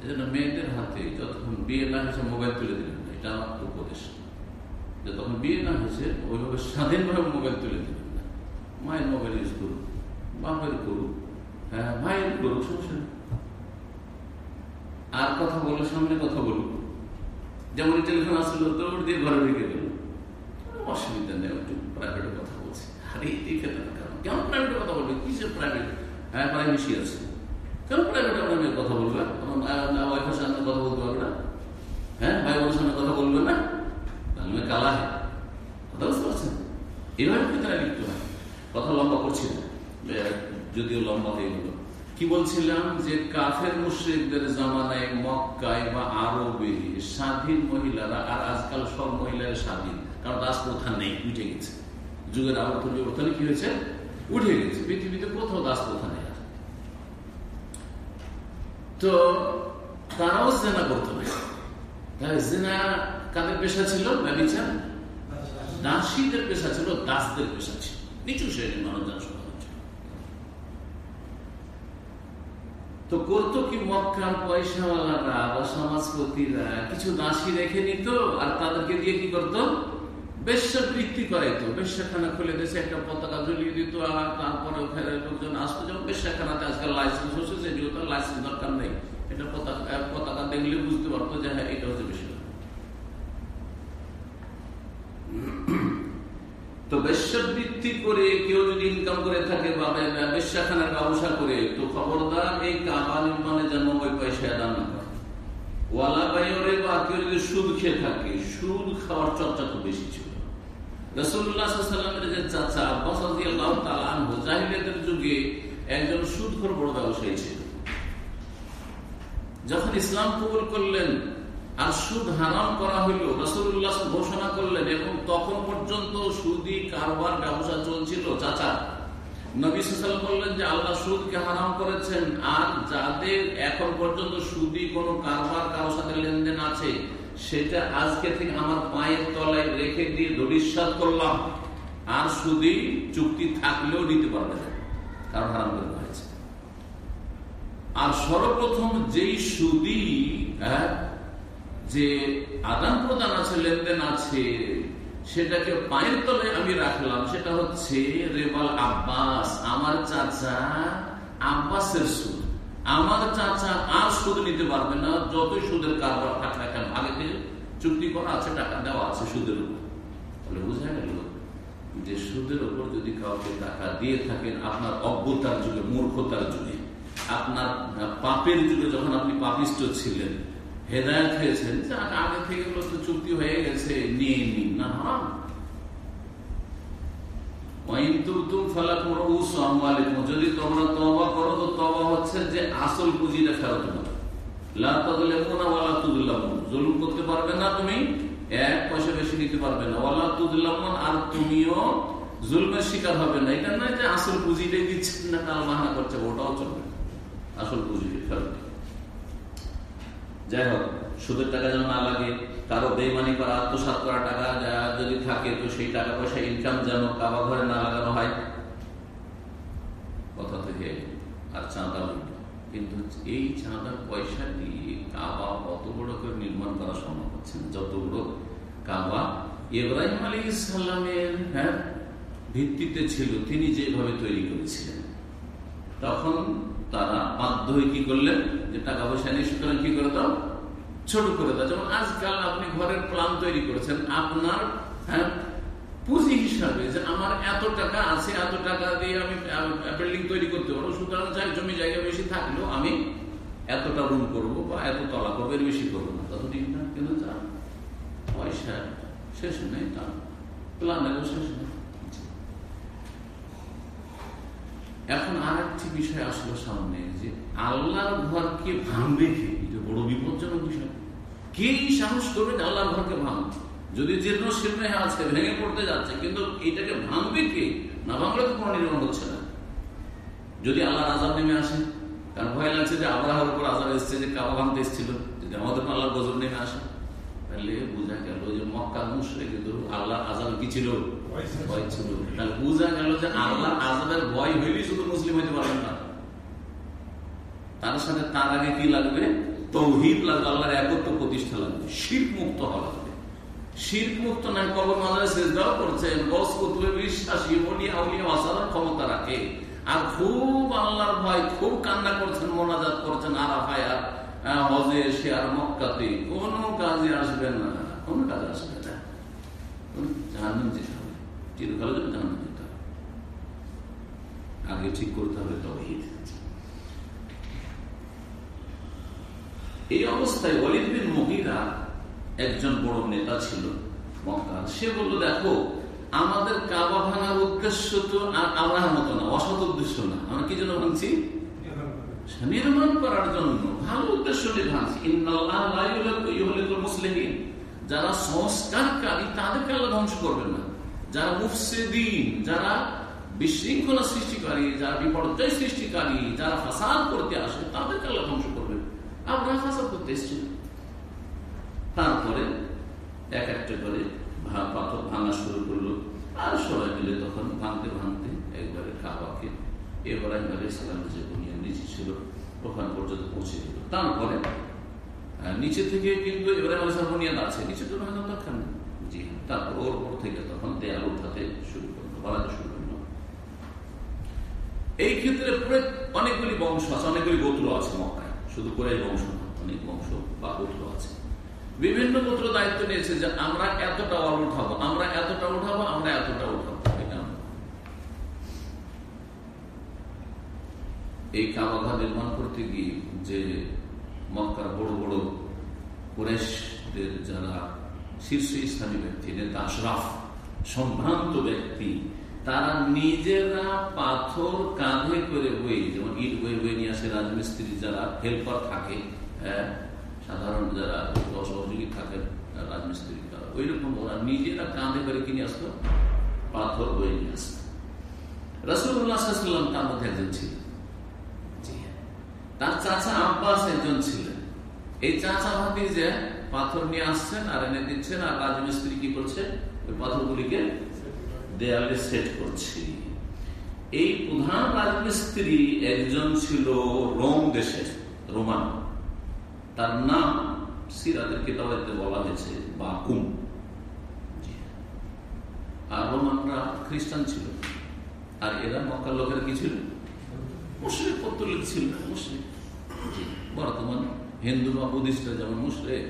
এজন্য মেয়েদের হাতে যতক্ষণ বিয়ে না হয়েছে মোবাইল তুলে দিলেন না এটা আমার উপদেশ যে তখন বিয়ে না হয়েছে ওইভাবে স্বাধীনভাবে মোবাইল তুলে দিলেন না মায়ের মোবাইল ইউজ করুক বাপের করুক হ্যাঁ ভাইয়ের করুক সমস্যা আর কথা বলে সামনে কথা বলুক যেমন টেলিফোন আসলো তোর দিয়ে ঘরে ঢুকে গেল অসুবিধা নেই একটু প্রাইভেটে কথা বলছি আরে এই ক্ষেত্রে কেমন প্রাইভেটে কথা বলবে? কিসের প্রাইভেট হ্যাঁ প্রাইভেসি আছে কেন প্রাইভেটে আপনার কথা বলবে ওয়াইফের সামনে কথা বলতে পারবে না। হ্যাঁ ভাই বোনের সামনে কথা বলবে না? তাহলে কালা হ্যাঁ কথা বুঝতে পারছেন? এভাবে তারা লিখতে হয়। কথা লম্বা করছি যদিও লম্বা হয়ে গেল। কি বলছিলাম? যে কাফের মুশ্রিকদের জামানায় মক্কায় বা আরবে স্বাধীন মহিলারা, আর আজকাল সব মহিলারা স্বাধীন। কারণ প্রথা নেই, উঠে গেছে। যুগের আবর্ত পরিবর্তনে কি হয়েছে? উঠে গেছে পৃথিবীতে কোথাও প্রথা নেই তো তারাও জেনা করতো না কাদের পেশা ছিল ব্যবচার দাসীদের পেশা ছিল দাসদের পেশা ছিল নিচু শ্রেণির মানুষজন তো করতো কি মক্কার পয়সাওয়ালারা বা সমাজপতিরা কিছু দাসী রেখে নিত আর তাদেরকে দিয়ে কি করতো বেশ্যা বৃত্তি করাইতো। বেশ্যাখানা খুলে একটা পতাকা ঝুলিয়ে দিত, আর তারপরে ওখানে লোকজন আসতো যেমন বেশ্যাখানাতে আজকাল লাইসেন্স হচ্ছে লাইসেন্স দরকার নেই, এটা পতাকা পতাকা দেখলে বুঝতে পারতো যে হ্যাঁ এটা হচ্ছে বেশি তো বেশ্যাবৃত্তি করে কেউ যদি ইনকাম করে থাকে বা বেশ্যাখানার ব্যবসা করে, তো খবরদার এই কাবা নির্মাণে যেন ওই পয়সা দান না ওয়ালা বাইরে বা কেউ যদি সুদ খেয়ে থাকে, সুদ খাওয়ার চর্চা তো বেশি ছিল। রসুল্লাহামের যে চাচা আব্বাস যুগে একজন বড় ব্যবসায়ী ছিল। যখন ইসলাম কবুল করলেন আর সুদ হারাম করা হইল রসুল্লাহ ঘোষণা করলেন এবং তখন পর্যন্ত সুদি কারবার ব্যবসা চলছিল। চাচা, নবী সাল বললেন যে আল্লাহ সুদকে হারাম করেছেন আর যাদের এখন পর্যন্ত সুদি কোন কারবার কারোর সাথে লেনদেন আছে সেটা আজকে থেকে আমার পায়ের তলায় রেখে দিয়ে দরিশ্বাদ করলাম। আর সুদি চুক্তি থাকলেও নিতে পারবে না, কারণ হারাম করে হয়েছে আর সর্বপ্রথম যেই সুদি হ্যাঁ যে আদান প্রদান আছে, লেনদেন আছে, সেটাকে পায়ের তলে আমি রাখলাম, সেটা হচ্ছে রেবাল আব্বাস, আমার চাচা আব্বাসের সুদ। আমার চাচা আর সুদ নিতে পারবে না, যতই সুদের কারবার থাক না কেন, আগে থেকে চুক্তি করা আছে, টাকা দেওয়া আছে সুদের উপর। তাহলে বোঝা গেল যে সুদের উপর যদি কাউকে টাকা দিয়ে থাকেন, আপনার অজ্ঞতার যুগে, মূর্খতার যুগে, আপনার পাপের যুগে যখন আপনি পাপিষ্ট ছিলেন, হেদায়ত হয়েছেন আগে থেকে চুক্তি হয়ে গেছে, নিয়ে নিন, না হারাম যদি তোমরা তবা করো, তো তবা হচ্ছে যে আসল পুঁজিটা ফেরত জুলুম করতে পারবে না তুমি, এক পয়সা বেশি নিতে পারবে না। ওয়ালা তুদুল্লামন আর তুমিও জুলমের শিকার হবে না। এটা নয় যে আসল পুঁজিটাই দিচ্ছেন না, কাল বাহানা করছে, ওটাও চলবে আসল পুঁজিটা ফেরত যাই হোক, সুদের টাকা যেন না লাগে, কারও বেমানি করা আত্মসাত করা টাকা যদি থাকে, তো সেই টাকা পয়সা ইনকাম যেন কাবা ঘরে না লাগানো হয়। কথা থেকে আর চাঁদা কিন্তু এই চাঁদার পয়সা দিয়ে কাবা অত বড় করে নির্মাণ করা সম্ভব হচ্ছে যত বড় কাবা ইব্রাহিম আলী ইসলামের হ্যাঁ ভিত্তিতে ছিল, তিনি যেভাবে তৈরি করেছিলেন, তখন তারা বাধ্য হয়ে কি করলেন? যে টাকা পয়সা নিয়ে সুতরাং কি করে দাও? ছোট করে দাও। যেমন আজকাল আপনি ঘরের প্ল্যান তৈরি করেছেন আপনার হ্যাঁ, পুঁজি হিসাবে যে আমার এত টাকা আছে এত টাকা দিয়ে আমি বিল্ডিং তৈরি করতে পারব সুতরাং চাই জমি জায়গা বেশি থাকলেও আমি এতটা রুম করব বা এত তলা করব এর বেশি করব না। তত ঠিক না কিন্তু তা পয়সা শেষ নেই তা। প্ল্যানেরও শেষ নেই। এখন আর একটি বিষয় আসলো সামনে যে আল্লাহর ঘরকে ভাঙবে কে? এটা বড় বিপজ্জনক বিষয়। কে সাহস করবে আল্লাহর ঘরকে ভাঙবে? যদি জীর্ণ শীর্ণ আছে ভেঙে পড়তে যাচ্ছে কিন্তু এটাকে ভাঙবে কে? না ভাঙলে তো কোনো নির্মাণ হচ্ছে না। যদি আল্লাহর আজাব নেমে আসে কারণ ভয় লাগছে যে আবরাহার উপর আজাব এসছে যে কাবা ভাঙতে এসেছিল যদি আমাদের আল্লাহর গজব নেমে আসে তাহলে বোঝা গেল যে মক্কা মুসরে কিন্তু আল্লাহ আজাব কি ছিল? ভয় ছিল। তাহলে বোঝা গেল যে আল্লাহ আজাবের ভয় হইলেই শুধু মুসলিম হইতে পারবেন না। তার সাথে তার আগে কি লাগবে? তৌহিদ লাগবে, আল্লাহর একত্র প্রতিষ্ঠা লাগবে। শীত মুক্ত হওয়া লাগবে। শীত মুক্ত না কবর মাজারে শেষ দেওয়া করছেন। বস কুতুবে বিশ্বাসী মলিয়া উলিয়া অসাধারণ ক্ষমতা রাখে। আর খুব আল্লাহর ভয়, খুব কান্না করছেন, মোনাজাত করছেন আরাফায় আর হজে এসে আর মক্কাতে। কোনো কাজে আসবেন না। কোনো কাজে আসবে না। জাহান্ন যেতে হবে। চিরকালের জন্য জাহান্ন যেতে হবে। আগে ঠিক করতে হবে তহিদ। এই অবস্থায় অলিদ বিন মহিরা একজন বড় নেতা ছিল মক্কার। সে বলল, দেখো, আমাদের কাবা ভাঙার উদ্দেশ্য তো আর আল্লাহর মতো না, অসৎ উদ্দেশ্য না। আমরা কি জন্য ভাঙছি? নির্মাণ করার জন্য। ভালো উদ্দেশ্য নিয়ে ভাঙছি। মুসলিম যারা সংস্কারকারী, তাদেরকে আল্লাহ ধ্বংস করবেন না। যারা মুফসিদিন, যারা বিশৃঙ্খলা সৃষ্টিকারী, যারা বিপর্যয় সৃষ্টিকারী, যারা ফাসাদ করতে আসে, তাদেরকে আল্লাহ ধ্বংস তারপরে এক একটা করে পাথর ভাঙা শুরু করল। আর সবাই মিলে তখন ভাঙতে ভাঙতে একবারে কাবাকে এব্রাহিম আলী ইসলামের যে বুনিয়া নিচে ছিল, ওখান পর্যন্ত পৌঁছে দিল তারপরে নিচে থেকে কিন্তু বুনিয়াদ আছে। নিচে তো ভাঙার দরকার জি তারপর ওর থেকে তখন দেয়াল উঠাতে শুরু করল বাড়াতে শুরু করল। এই ক্ষেত্রে অনেকগুলি বংশ আছে, অনেকগুলি গোত্র আছে মক্কায়। শুধু করে বংশ অনেক বংশ বা গোত্র আছে। বিভিন্ন গোত্র দায়িত্ব নিয়েছে যে আমরা এতটা ওয়াল উঠাবো, আমরা এতটা উঠাবো, আমরা এতটা উঠাবো। এই কাবাঘা নির্মাণ করতে গিয়ে যে মক্কার বড় বড় কুরেশদের যারা শীর্ষ ইসলামী ব্যক্তি, নেতা আশরাফ, সম্ভ্রান্ত ব্যক্তি তারা নিজেরা পাথর কাঁধে করে বই যেমন ইট বই বই নিয়ে আসে রাজমিস্ত্রি যারা হেল্পার থাকে হ্যাঁ সাধারণ যারা সহযোগী থাকেন রাজমিস্ত্রি তারা ওই রকম ওরা নিজেরা কাঁধে করে কিনে আসতো? পাথর বই নিয়ে আসতো। রসুল্লাহাম তার মধ্যে একজন ছিলেন। তার চাচা আব্বাস একজন ছিলেন। এই চাচা ভাবি যে পাথর নিয়ে আসছেন আর এনে দিচ্ছেন আর রাজমিস্ত্রি কি করছে? ওই পাথরগুলিকে দেয়ালে সেট করছি। এই প্রধান রাজমিস্ত্রি একজন ছিল রোম দেশের, রোমান। তার নাম সিরাদের কিতাবাতে বলা হয়েছে বাকুম। আর রোমানরা খ্রিস্টান ছিল। আর এরা মক্কার লোকেরা কি ছিল? মুসলিম পত্তলিক ছিল মুসলিম বর্তমান হিন্দু বা বুদ্ধিস্টরা যেমন মুসলিম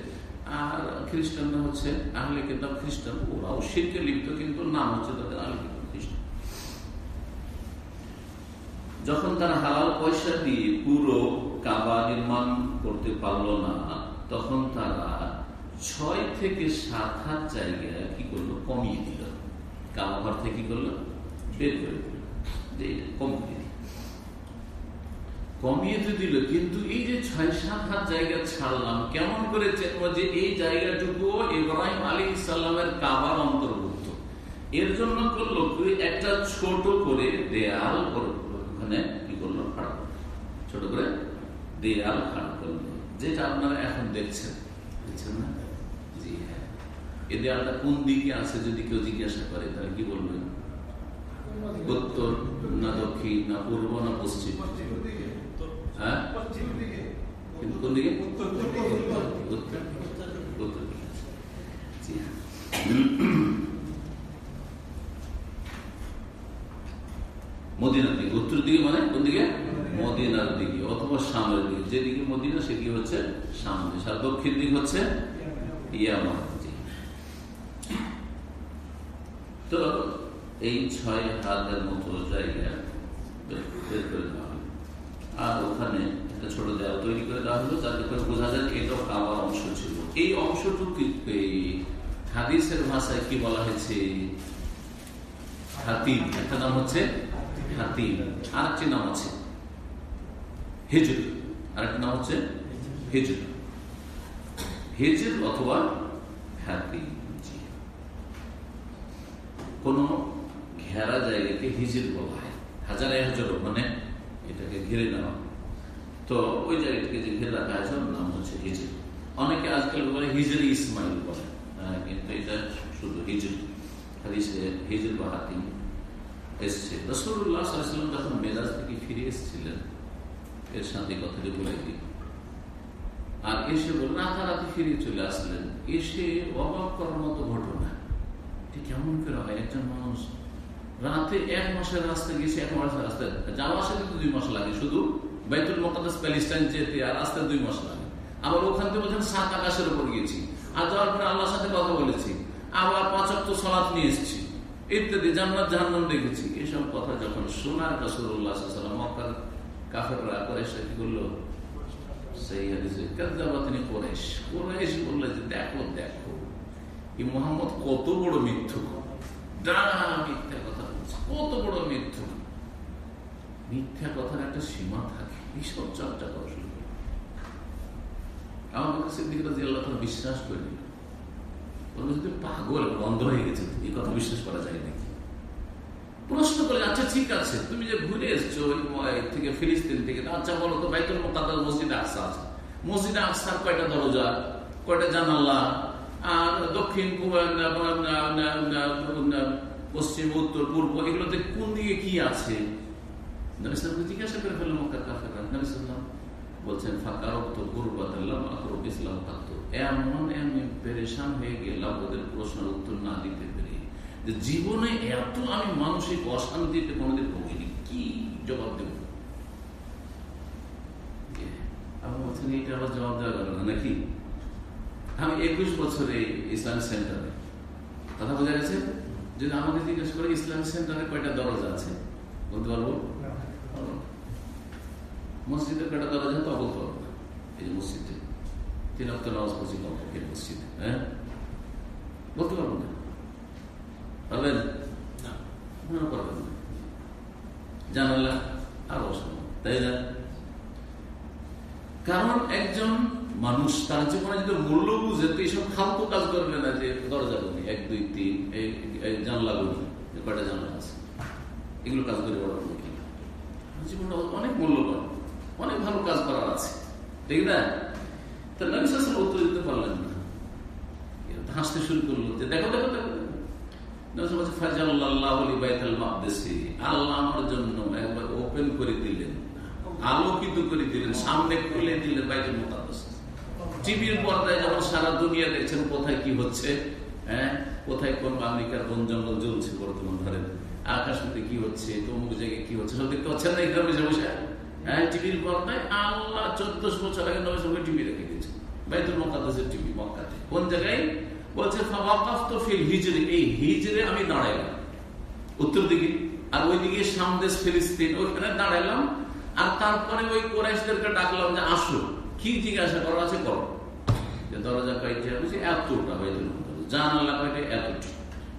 আর খ্রিস্টানরা হচ্ছে আহলে কিতাব খ্রিস্টান, ওরাও শিরকে লিপ্ত, কিন্তু নাম হচ্ছে তাদের আহলে কিতাব খ্রিস্টান। যখন তারা হালাল পয়সা দিয়ে পুরো কাবা নির্মাণ করতে পারল না, তখন তারা ছয় থেকে সাত হাত জায়গা কি করল? কমিয়ে দিল। কাবা ঘর থেকে কি করল? বের করে দিল। কমিয়ে কমিয়ে তো দিল কিন্তু এই যে ছয় সাত হাত জায়গা ছাড়লাম কেমন করে চেনবো যে এই জায়গাটুকু ইব্রাহিম আলী ইসাল্লামের কাবার অন্তর্ভুক্ত? এর জন্য করল একটা ছোট করে দেয়াল ওখানে কি করল? খাড়া ছোট করে দেয়াল খাড়া করল যেটা আপনারা এখন দেখছেন। দেখছেন না? জি হ্যাঁ। এই দেয়ালটা কোন দিকে আছে যদি কেউ জিজ্ঞাসা করে তাহলে কি বলবেন? উত্তর না দক্ষিণ না পূর্ব না পশ্চিম। হ্যাঁ? মদিনার দিকে। উত্তর দিকে মানে কোন দিকে? মদিনার দিকে। অথবা সামনের দিকে। যেদিকে মদিনা সেদিকে হচ্ছে সামনে আর দক্ষিণ দিক হচ্ছে ইয়ামা তো এই ছয় হাতের মতো জায়গা বের করে দেওয়া আর ওখানে একটা ছোট দেওয়া তৈরি করে দেওয়া হলো, যাতে করে বোঝা যায় এটাও কাবার অংশ ছিল। এই অংশটুকু হাদিসের ভাষায় কি বলা হয়েছে? হাতিম। একটা নাম হচ্ছে হাতিম। আর একটি নাম আছে হেজুর। আর একটা নাম হচ্ছে হেজুর। হেজুর অথবা হাতিম কোন ঘেরা জায়গাকে হিজির বলা হয়। হাজার হাজার মানে এটাকে ঘিরে নেওয়া। তো ওই জায়গাটাকে যে ঘিরে রাখা আছে ওর নাম হচ্ছে হিজির। অনেকে আজকাল বলে হিজরি ইসমাইল বলে। কিন্তু এটা শুধু হিজর। হিজর এসছে। যখন মেজাজ থেকে ফিরে এসেছিলেন এর সাথে কথাটি বলে দিই। আর এসে বল রাতারাতি ফিরে চলে আসলেন। এসে অবাক করার মতো ঘটনা। কেমন করে হয়? একজন মানুষ রাতে এক মাসের রাস্তা গেছে এক মাসের রাস্তায় যাওয়া আসা কিন্তু দুই মাস লাগে, শুধু বাইতুল মোকাদ্দাস প্যালেস্টাইন যেতে আর রাস্তায় দুই মাস লাগে। আবার ওখান থেকে বলছেন, সাত আকাশের উপর গিয়েছি। আর যাওয়ার পরে আল্লাহর সাথে কথা বলেছি। আবার পাঁচক তো সলাৎ নিয়ে এসেছি। ইত্যাদি, জান্নাত, জাহান্নাম দেখেছি। এসব কথা যখন শোনার কাসুল্লাহ মক্কার কাফেররা করে সে কি করল সেই হাদিসে তিনি কোরেশ কোরেশ বললে যে, দেখো দেখো, এই মোহাম্মদ কত বড় মিথ্যু মিথ্যা কত বড় মিথ্যু। মিথ্যা কথার একটা সীমা থাকে। এইসব চর্চা করা শুরু করে। আমার কাছে দিকে আল্লাহ বিশ্বাস করে নিল যদি পাগল, বন্ধ হয়ে গেছে। এই কথা বিশ্বাস করা যায় নাকি? প্রশ্ন করে আচ্ছা ঠিক আছে, তুমি যে ঘুরে এসছো থেকে ফিলিস্তিন থেকে আচ্ছা বলো তো, বাইতুল মোকাদ্দাস মসজিদে আসা আছে। মসজিদে আসার কয়টা দরজা, কয়টা জানালা, আর দক্ষিণ পশ্চিম, উত্তর, পূর্ব, এগুলোতে কোন দিকে কি আছে? জিজ্ঞাসা করে ফেলল মক্কার কাফেরা নবিসাল্লাম বলছেন, ফাঁকা রক্ত গুরবাত ইসলাম থাকতো এমন এমন পেরেশান হয়ে গেলাম ওদের প্রশ্নের উত্তর না দিতে পেরে। যে জীবনে এত আমি মানসিক অশান্তিতে কোনোদিন ভুগিনি, কি জবাব দেব? বলছেন আমি একুশ বছরে ইসলামিক সেন্টারে। কথা বোঝা গেছে? যদি আমাকে জিজ্ঞেস করে ইসলামিক সেন্টারে কয়টা দরজা আছে বলতে পারব? মসজিদের কয়টা দরজা তো বলতে পারব না। এই যে মসজিদে। তিন অক্ট নামাজ পড়ছি কমপক্ষে মসজিদে হ্যাঁ? বলতে পারব না। পারবেন? না পারবেন না। জানালা আর অসম্ভব তাই না? কারণ একজন মানুষ তার জীবনে যদি মূল্য বুঝে, তো এইসব ফালতু কাজ করবে না যে দরজা বলি এক, দুই, তিন, এই জানলা বলি কয়টা জানলা আছে? এগুলো কাজ করে বড় জীবনটা অনেক মূল্যবান, অনেক ভালো কাজ করার আছে, ঠিক না? তা নবী উত্তর দিতে পারলেন না। হাসতে শুরু করল যে, দেখো দেখো দেখো আল্লাহ আমার জন্য একবার ওপেন করে দিলেন, আলোকিত করে দিলেন, সামনে খুলে দিলেন বাইতুল মোকাদ্দাস। টিভির পর্দায় যেমন সারা দুনিয়া দেখছেন, কোথায় কি হচ্ছে? হ্যাঁ? কোথায় কোন আমেরিকার বন জঙ্গল জ্বলছে বর্তমান ধরেন আকাশপথে কি হচ্ছে? তমুক জায়গায় কি হচ্ছে? সব দেখতে পাচ্ছেন না এখানে বসে বসে? হ্যাঁ টিভির পর্দায় আল্লাহ চোদ্দশো বছর আগে নয় সঙ্গে টিভি রেখে দিয়েছে বাইতুল মোকাদ্দাসের টিভি, মক্কাতে। কোন জায়গায়? বলছে হিজরে। এই হিজরে আমি দাঁড়াইলাম। উত্তর দিকে। আর ওই দিকে সামদেশ ফিলিস্তিন, ওইখানে দাঁড়াইলাম। আর তারপরে ওই কোরাইশদেরকে ডাকলাম যে, আসো। কি জিজ্ঞাসা করার আছে, করো। দরজা কয়েকটা বলছি এতটা বাইতুল জানালা কয়টা এতটা।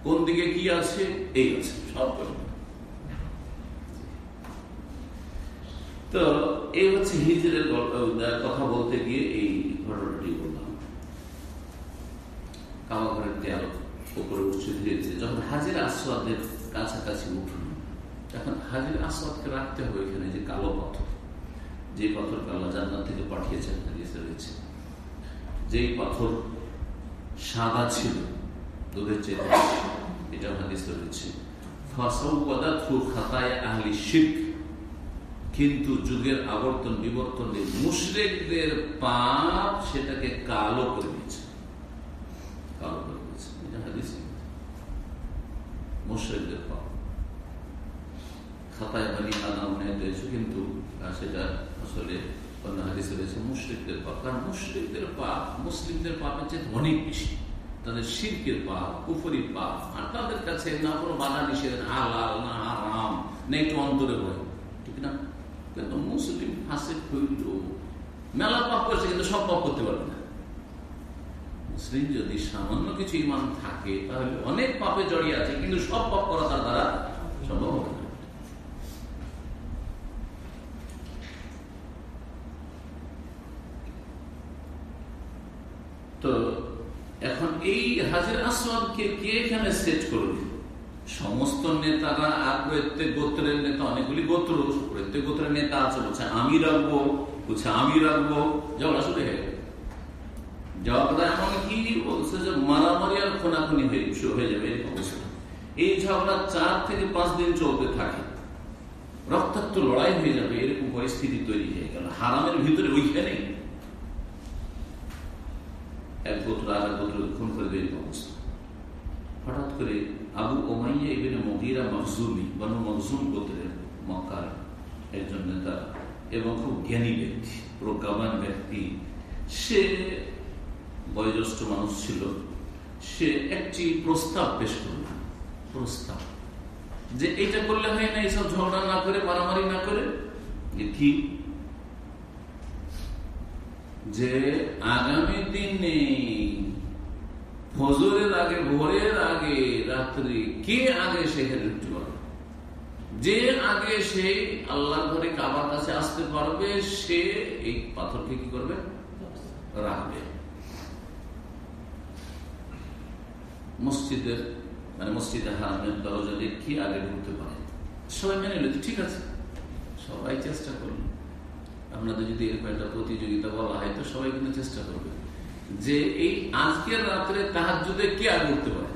কোন দিকে কি আছে? এই আছে, সব তো এই হচ্ছে হিজরের কথা বলতে গিয়ে এই ঘটনাটি বললাম। কামাঘরের দেয়াল উপরে ধীরে ধীরে যখন হাজির আসওয়াদের কাছাকাছি উঠুন তখন হাজির আসওয়াদকে রাখতে হবে এখানে যে কালো পাথর। যে পাথর কাল্লা জান্নাত থেকে পাঠিয়েছেন, হাদিসে রয়েছে। যেই পাথর সাদা ছিল দুধের চেয়ে এটা হাদিসে রয়েছে কিন্তু যুগের আবর্তন বিবর্তনে মুশরেকদের পাপ সেটাকে কালো করে দিয়েছে। কালো করে দিয়েছে। এটা হাদিস মুশরেকদের পাপ। খাতায় বানি আদাম কিন্তু সেটা আসলে অন্য হাদিসে রয়েছে মুশরিকদের পাপ। কারণ মুশরিকদের পাপ, মুসলিমদের পাপের চেয়ে অনেক বেশি। তাদের শিল্পের পাপ কুফরি পাপ, আর তাদের কাছে না কোনো বাধা নিষেধ হালাল, না আরাম না একটু অন্তরে হয় ঠিক না? কিন্তু মুসলিম হাসে মেলা পাপ করছে, কিন্তু সব পাপ করতে পারবে না। মুসলিম যদি সামান্য কিছু ইমান থাকে, তাহলে অনেক পাপে জড়িয়ে আছে, কিন্তু সব পাপ করা তার দ্বারা সম্ভব হবে তো এখন এই হাজির আসওয়াদকে কে এখানে সেট করবে? সমস্ত নেতারা আর প্রত্যেক গোত্রের নেতা, অনেকগুলি গোত্র, প্রত্যেক গোত্রের নেতা আছে, বলছে, আমি রাখব। বলছে, আমি রাখব। হয়ে বলছে যে আর এই চার থেকে পাঁচ দিন চলতে থাকে। লড়াই হয়ে যাবে, এরকম পরিস্থিতি তৈরি হয়ে হারামের ভিতরে এক গোত্র আর এক গোত্র খুন করে দেবে অবস্থা। হঠাৎ করে আবু ওমাইয়া ইবেন মহিরা মখজুমি বন মখজুম গোত্রের মক্কার একজন নেতা এবং খুব জ্ঞানী ব্যক্তি, প্রজ্ঞাবান ব্যক্তি, সে বয়োজ্যেষ্ঠ মানুষ ছিল। সে একটি প্রস্তাব পেশ করল। প্রস্তাব যে এইটা করলে হয় না, এইসব ঝগড়া না করে, মারামারি না করে কি যে আগামী দিনে ফজরের আগে, ভোরের আগে, রাত্রি কে আগে সেখানে ঢুকতে পারবে যে আগে সে আল্লাহর ঘরে কাবার কাছে আসতে পারবে, সে এই পাথরকে কি করবে? রাখবে। মসজিদের মানে মসজিদে হারামের দরজা দিয়ে কি আগে ঢুকতে পারে? সবাই মেনে নিল ঠিক আছে। সবাই চেষ্টা করল। আপনাদের যদি এরকম একটা প্রতিযোগিতা বলা হয়, তো সবাই কিন্তু চেষ্টা করবে যে এই আজকের রাত্রে তাহার যুদ্ধে কে আগে উঠতে পারে?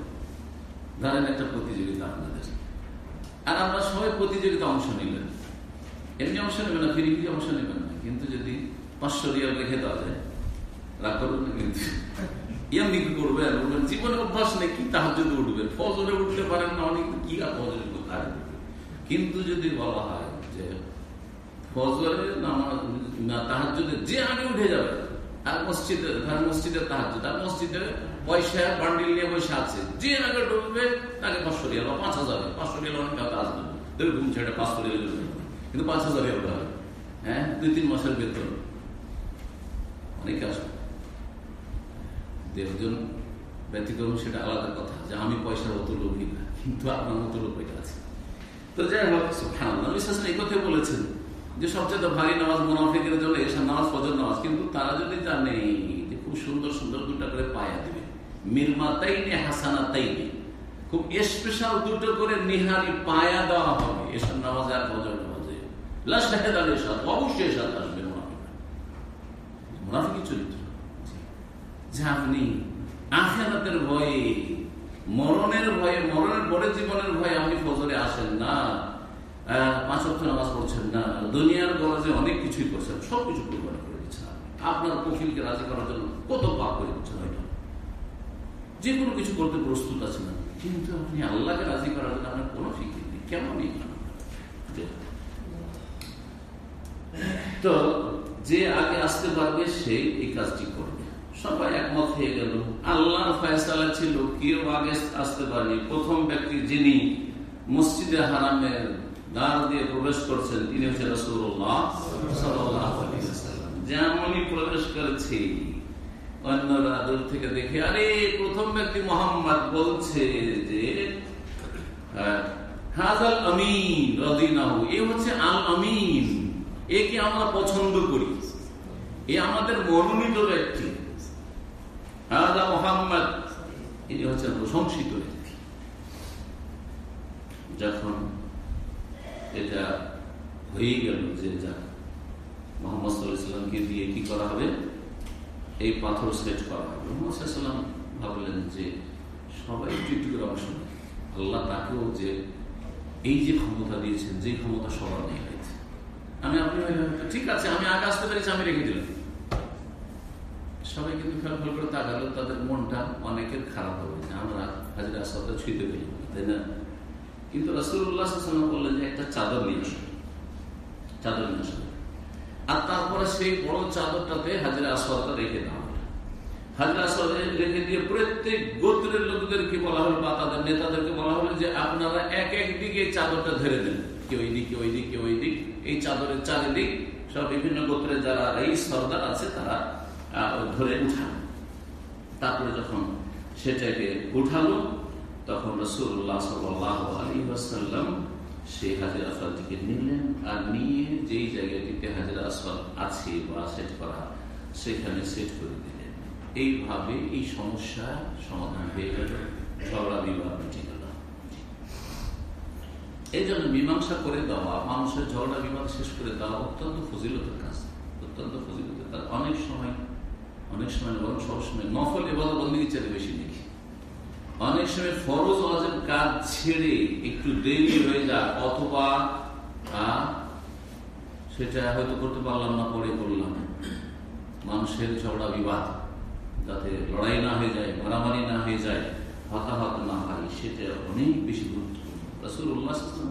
ধরেন একটা প্রতিযোগিতা আপনাদের। আর আমরা সবাই প্রতিযোগিতা অংশ নিলেন। এমনি অংশ নেবেন না ফিরি ফিরি অংশ নেবেন না। কিন্তু যদি পাঁচশো রিয়াল রেখে দেওয়া যায়, রাগ করবেন না কিন্তু। এমনি কি করবেন জীবনের অভ্যাস নেই, কি তাহার যদি উঠবেন? ফজরে উঠতে পারেন না, অনেক কি আর ফজরে কিন্তু যদি বলা হয় যে যে উঠে যাবে মসজিদে মসজিদের মসজিদে পয়সা আছে, যে পাঁচশো পাঁচ হাজার পাঁচশো অনেক কথা আসবে। পাঁচশো কিন্তু পাঁচ হাজার হবে হ্যাঁ। দুই, তিন মাসের ব্যতিক্রম, সেটা আলাদা কথা, যে আমি পয়সার অত লোভী না, কিন্তু আপনার মতো লোক আছে। তো যাই হোক বিশ্বাস এই কথাই বলেছেন। যে সবচেয়ে ভারী নামাজ মোনাফিকের জন্য এসব নামাজ ফজর নামাজ, কিন্তু তারা যদি জানে যে খুব সুন্দর সুন্দর দুটা করে পায়া দেবে। মিরমা তাই নে হাসানা তাই নে খুব স্পেশাল দুটো করে নিহারি পায়া দেওয়া হবে এসব নামাজ আর ফজর নামাজে। লাস্ট হেদাল এসাদ অবশ্যই এসাদ আসবে মোনাফিক মোনাফিকি চরিত্র। যে আপনি আখেরাতের ভয়ে, মরণের ভয়ে, মরণের পরে জীবনের ভয়ে আপনি ফজরে আসেন না। পাঁচ অক্ষ নামাজ পড়ছেন না। দুনিয়ার গরজে অনেক কিছুই করছেন সবকিছু কোরবানি করে দিচ্ছেন আপনার কফিলকে রাজি করার জন্য কত পাপ করে দিচ্ছেন হয়তো। যে কোনো কিছু করতে প্রস্তুত আছে না কিন্তু আপনি আল্লাহকে রাজি করার জন্য আপনার কোনো ফিকির নেই। কেমন তো যে আগে আসতে পারবে সে এই কাজটি করবে। সবাই একমত হয়ে গেল। আল্লাহর ফয়সালা ছিল, কেউ আগে আসতে পারেনি। প্রথম ব্যক্তি যিনি মসজিদে হারামের দ্বার দিয়ে প্রবেশ করছেন তিনি হচ্ছে রসুল্লাহ যেমনই প্রবেশ করেছি, অন্যরা দূর থেকে দেখে, আরে, প্রথম ব্যক্তি মোহাম্মদ বলছে যে একে আমরা পছন্দ করি? এ আমাদের মনোনীত ব্যক্তি। হচ্ছেন প্রশংসিত ব্যক্তি। যখন এটা হয়ে গেল যে যা মোহাম্মদ সাল্লাহামকে দিয়ে কি করা হবে? এই পাথর সেট করা হবে। মোহাম্মদ ভাবলেন যে সবাই একটু করে অংশ নেয় আল্লাহ তাকেও যে এই যে ক্ষমতা দিয়েছেন, যে ক্ষমতা সবার নেই হয়েছে আমি আপনি ঠিক আছে, আমি আগে আসতে পেরেছি, আমি রেখে দিলাম। সবাই কিন্তু ফেল ফেল করে তাকালো, তাদের মনটা অনেকের খারাপ হবে আমরা হাজির আসাদটা ছুঁতে পেলি তাই না? কিন্তু রসুল্লাহ বললেন যে একটা চাদর নিয়ে আসো। চাদর নিয়ে আসো। আর তারপরে সেই বড় চাদরটাতে হাজিরা আসওয়াদটা রেখে দেওয়া দিয়ে প্রত্যেক গোত্রের বা আপনারা এক চাদরটা ধরে ওই দিক ওই দিক এই চাদরের চারিদিক সব বিভিন্ন গোত্রের যারা এই আছে তারা তারপরে যখন সেটাকে উঠালো তখন রসুল্লাহ সাল্লাহ আলী ওয়াসাল্লাম সেই নিলেন আর নিয়ে যেই জায়গাটিতে আছে বা সেট করা, সেখানে সেট করে দিলেন। এইভাবে এই সমস্যা সমাধান হয়ে গেল, ঝগড়া বিবাহ মিটে গেল। এই জন্য মীমাংসা করে দেওয়া, মানুষের ঝগড়া বিবাদ শেষ করে দেওয়া অত্যন্ত ফজিলতের কাজ, অত্যন্ত ফজিলতের কাজ। অনেক সময় অনেক সময় বরং সবসময় নফল এবার বন্দী বেশি দেখি। অনেক সময় ফরজ অজেব কাজ ছেড়ে একটু দেরি হয়ে যায়, অথবা সেটা হয়তো করতে পারলাম না, পরে করলাম। মানুষের ঝগড়া, বিবাদ, যাতে লড়াই না হয়ে যায়, মারামারি না হয়ে যায়, হতাহত না হয়, সেটা অনেক বেশি গুরুত্বপূর্ণ।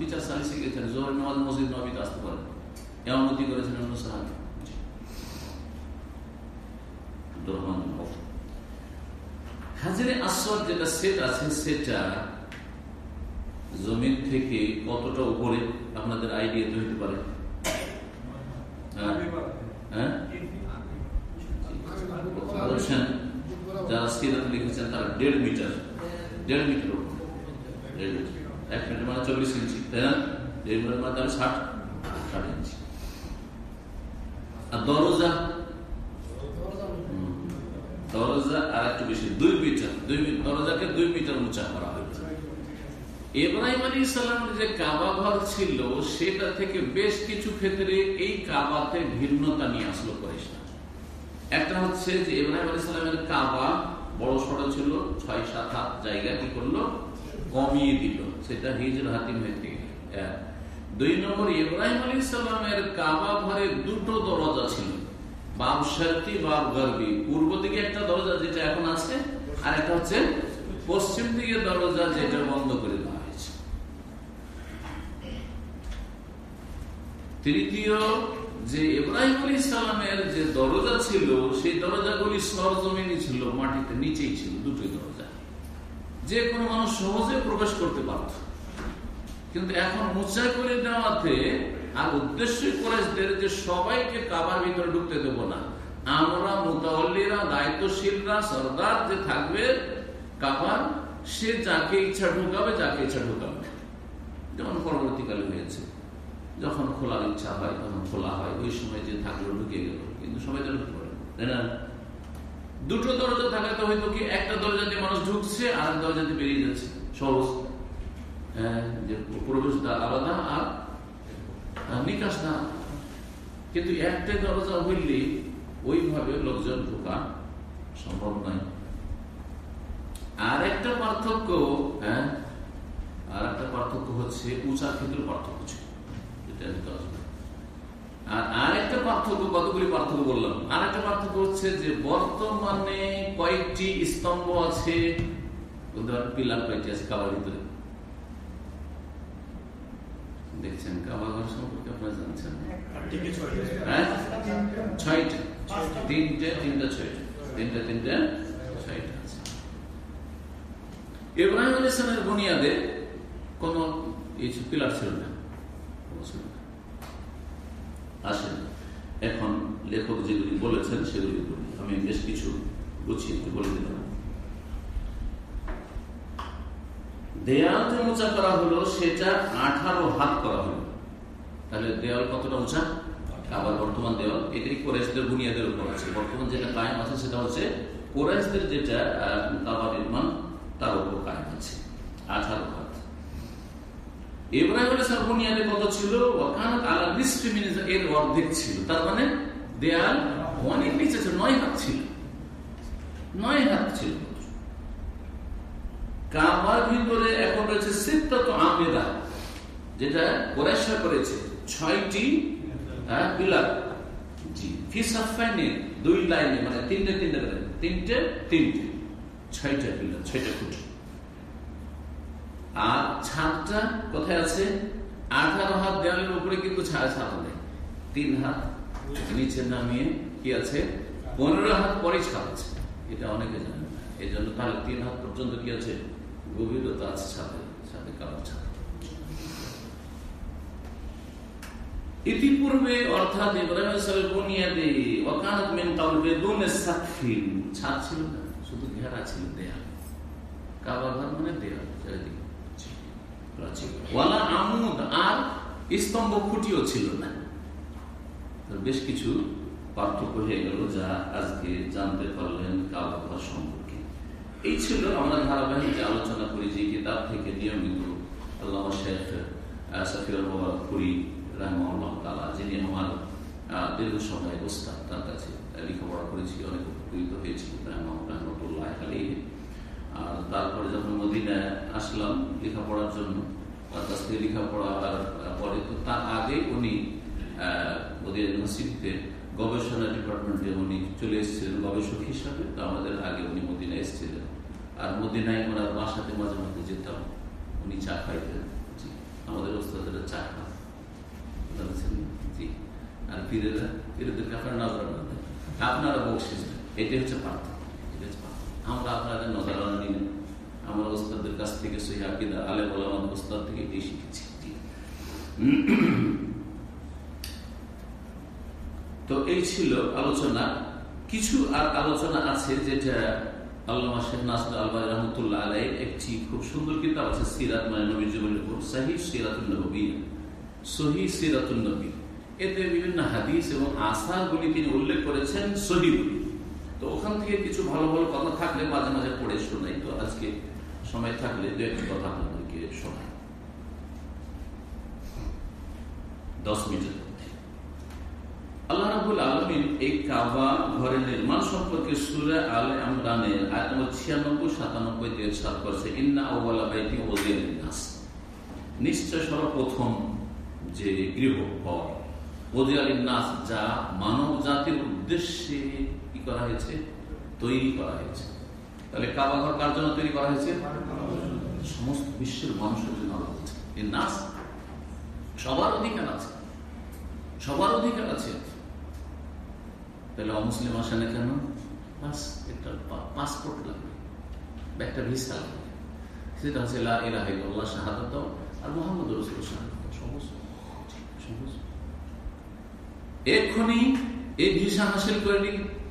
বিচার সালিসে গেছেন জোহর নামাজ মসজিদ নবীতে আসতে পারেন এমনতি করেছেন অন্য সাহায্য হাজিরে আসর যেটা সেট আছে সেটা জমিন থেকে কতটা উপরে, আপনাদের আইডিয়া তো হতে পারে? হ্যাঁ? হ্যাঁ? যারা সিরাত লিখেছেন, তারা দেড় মিটার দেড় মিটার দেড় এক মিটার মানে চল্লিশ ইঞ্চি, তাই না? দেড় মিটার মানে তাহলে ষাট ষাট ইঞ্চি। আর দরজা দরজা আর একটু বেশি, দুই মিটার দরজাকে দুই মিটার উঁচা করা হয়েছে। আলী ইসলামের যে কাবা ঘর ছিল, সেটা থেকে বেশ কিছু ক্ষেত্রে এই কাবাতে ভিন্নতা নিয়ে আসলো একটা হচ্ছে যে ইব্রাহিম আলী সালামের কাবা বড় সড়ো ছিল, ছয় সাত হাত জায়গা কি করল? কমিয়ে দিল, সেটা হিজর হাতিম দুই নম্বর, ইব্রাহিম আলী সাল্লামের কাবা ঘরে দুটো দরজা ছিল। বাব শার্তি পূর্ব দিকে একটা দরজা যেটা এখন আছে, আর একটা হচ্ছে পশ্চিম দিকে দরজা যেটা বন্ধ করে দেওয়া হয়েছে। তৃতীয়, যে ইব্রাহিম আলী ইসলামের যে দরজা ছিল, সেই দরজাগুলি সরজমিনী ছিল, মাটিতে নিচেই ছিল, দুটোই দরজা। যে কোনো মানুষ সহজে প্রবেশ করতে পারত। কিন্তু এখন উঁচা করে দেওয়াতে আর উদ্দেশ্যই করেছদের যে সবাইকে কাবার ভিতরে ঢুকতে দেব না। আমরা মোতাল্লিরা দায়িত্বশীলরা সর্দার যে থাকবে কাবার সে যাকে ইচ্ছা ঢুকাবে যাকে ইচ্ছা ঢুকাবে যেমন পরবর্তীকালে হয়েছে। যখন খোলার ইচ্ছা হয় তখন খোলা হয়। ওই সময় যে থাকল ঢুকে গেল। কিন্তু সবাই তো ঢুকে পড়ে। তাই না? দুটো দরজা থাকাতে হয়তো কি একটা দরজা দিয়ে মানুষ ঢুকছে আর দরজা দিয়ে বেরিয়ে যাচ্ছে। সহজ। হ্যাঁ, যে প্রবেশ দ্বার আলাদা আর নিকাশ দ্বার কিন্তু একটাই দরজা হইলে ওইভাবে লোকজন ঢোকা সম্ভব নয়। আর একটা পার্থক্য হ্যাঁ আর একটা পার্থক্য হচ্ছে উঁচার ক্ষেত্রে পার্থক্য ছিল। আর আরেকটা পার্থক্য, কতগুলি পার্থক্য বললাম? আরেকটা পার্থক্য হচ্ছে যে বর্তমানে কয়েকটি স্তম্ভ আছে পিলার কয়েকটি আছে কাবার ভিতরে। দেখছেন কাবা ঘর সম্পর্কে আপনারা জানছেন হ্যাঁ? ছয়টা তিনটে তিনটা ছয়টা তিনটা তিনটা ছয়টা আছে ইব্রাহিম আলী ইসলামের বুনিয়াদে কোন পিলার ছিল না আসেন এখন লেখক যেগুলি বলেছেন সেগুলি বলি আমি বেশ কিছু গুছিয়ে বলে দিলাম দেয়াল যে উঁচা করা হলো সেটা আঠারো হাত করা হলো। তাহলে দেয়াল কতটা উঁচা আবার বর্তমান দেওয়াল এটাই কোরাইশদের বুনিয়াদের উপর আছে। বর্তমান যেটা কায়েম আছে সেটা হচ্ছে কোরাইশদের যেটা কাবা নির্মাণ, তার উপর কায়েম আছে। আঠারো হাত ইব্রাহিম বুনিয়াদে কত ছিল? ওয়াকানাত আলা নিসফি মিন এর অর্ধেক তার মানে দেয়াল অনেক নিচে নয় হাত ছিল। নয় হাত ছিল। কাবার ভিতরে এখন রয়েছে সিদ্ধাত আমেদা যেটা কোরাইশা করেছে। ছয়টি পিলার ফিসাফাইনে দুই লাইনে মানে তিনটে তিনটে তিনটে তিনটে। ছয়টা পিলার ছয়টা খুঁটি আর ছাদটা কোথায় আছে? আঠারো হাত দেওয়ালের উপরে কিন্তু ছাদ ছাদ নেই। তিন হাত, নিচে নামিয়ে কি আছে? পনেরো হাত পরে ছাদ আছে। এটা অনেকে জানে এই জন্য তাহলে তিন হাত পর্যন্ত কি আছে? গভীরতা আছে ছাদে ছাদে কালো ছাদ ইতিপূর্বে অর্থাৎ ছাদ ছিল না, শুধু ঘেরা ছিল দেয়াল। ঘর মানে বেশ কিছু পার্থক্য হয়ে গেল যা আজকে জানতে পারলেন কাবা সম্পর্কে। এই ছিল আমরা ধারাবাহিক আলোচনা করি, যে কিতাব থেকে নিয়মিত আল্লাহ শেখ সাফিউল পুরী রাহমাল্লাহ তালা যিনি আমার দীর্ঘ সময় ওস্তাদ, তার কাছে লেখাপড়া করেছি, অনেক উপকৃত হয়েছি রহমতুল্লাহ আলী আর তারপরে যখন মদিনায় আসলাম লেখাপড়ার জন্য, তার কাছ থেকে লেখাপড়ার পরে তো তার আগে উনি মদিনা ইউনিভার্সিটিতে গবেষণা ডিপার্টমেন্টে উনি চলে এসেছিলেন, গবেষক হিসাবে। তো আমাদের আগে উনি মদিনায় এসেছিলেন। আর মদিনায় ওনার বাসাতে মাঝে মাঝে যেতাম। উনি চা খাইতেন। জি, আমাদের ওস্তাদের চা খান জি। আর পীরেরা পীরেদেরকে আপনারা নজর আপনারা বকশিস এটাই হচ্ছে পার্থক্য। আমরা আপনাদের নজর নিই না। আমরা ওস্তাদের কাছ থেকে সেই আকিদা আলে বলা আমাদের ওস্তাদ থেকে এটাই শিখেছি। তো এই ছিল আলোচনা। কিছু আর আলোচনা আছে যেটা মানে হাদিস এবং তিনি উল্লেখ করেছেন তো ওখান থেকে কিছু ভালো ভালো কথা থাকলে মাঝে মাঝে পড়ে শোনাই। তো আজকে সময় থাকলে দু একটি কথা আপনাদেরকে শোনাই। দশ মধ্যে আল্লাহ রাবুল আলমিন এই কাবা ঘরের নির্মাণ সম্পর্কে সুরে আল আমরানের আয়াত নম্বর ছিয়ানব্বই, সাতানব্বই দিয়ে সাত করছে, ইন্না আউ্লা বাইতি ওদের নিশ্চয় সর্বপ্রথম যে গৃহ, ঘর ওদিয়াল নাস যা মানব জাতির উদ্দেশ্যে কি করা হয়েছে? তৈরি করা হয়েছে। তাহলে কাবা ঘর কার জন্য তৈরি করা হয়েছে? সমস্ত বিশ্বের মানুষের জন্য নাস সবার অধিকার আছে। সবার অধিকার আছে। তাহলে অমুসলিম আসে না কেন? বাস একটা পাসপোর্ট লাগবে। একটা ভিসা লাগবে। সেটা হচ্ছে আল্লাহ শাহাদত আর মোহাম্মদ রসুল শাহাদত সহজ। সহজ। এক্ষুনি এই ভিসা হাসিল করে নিন।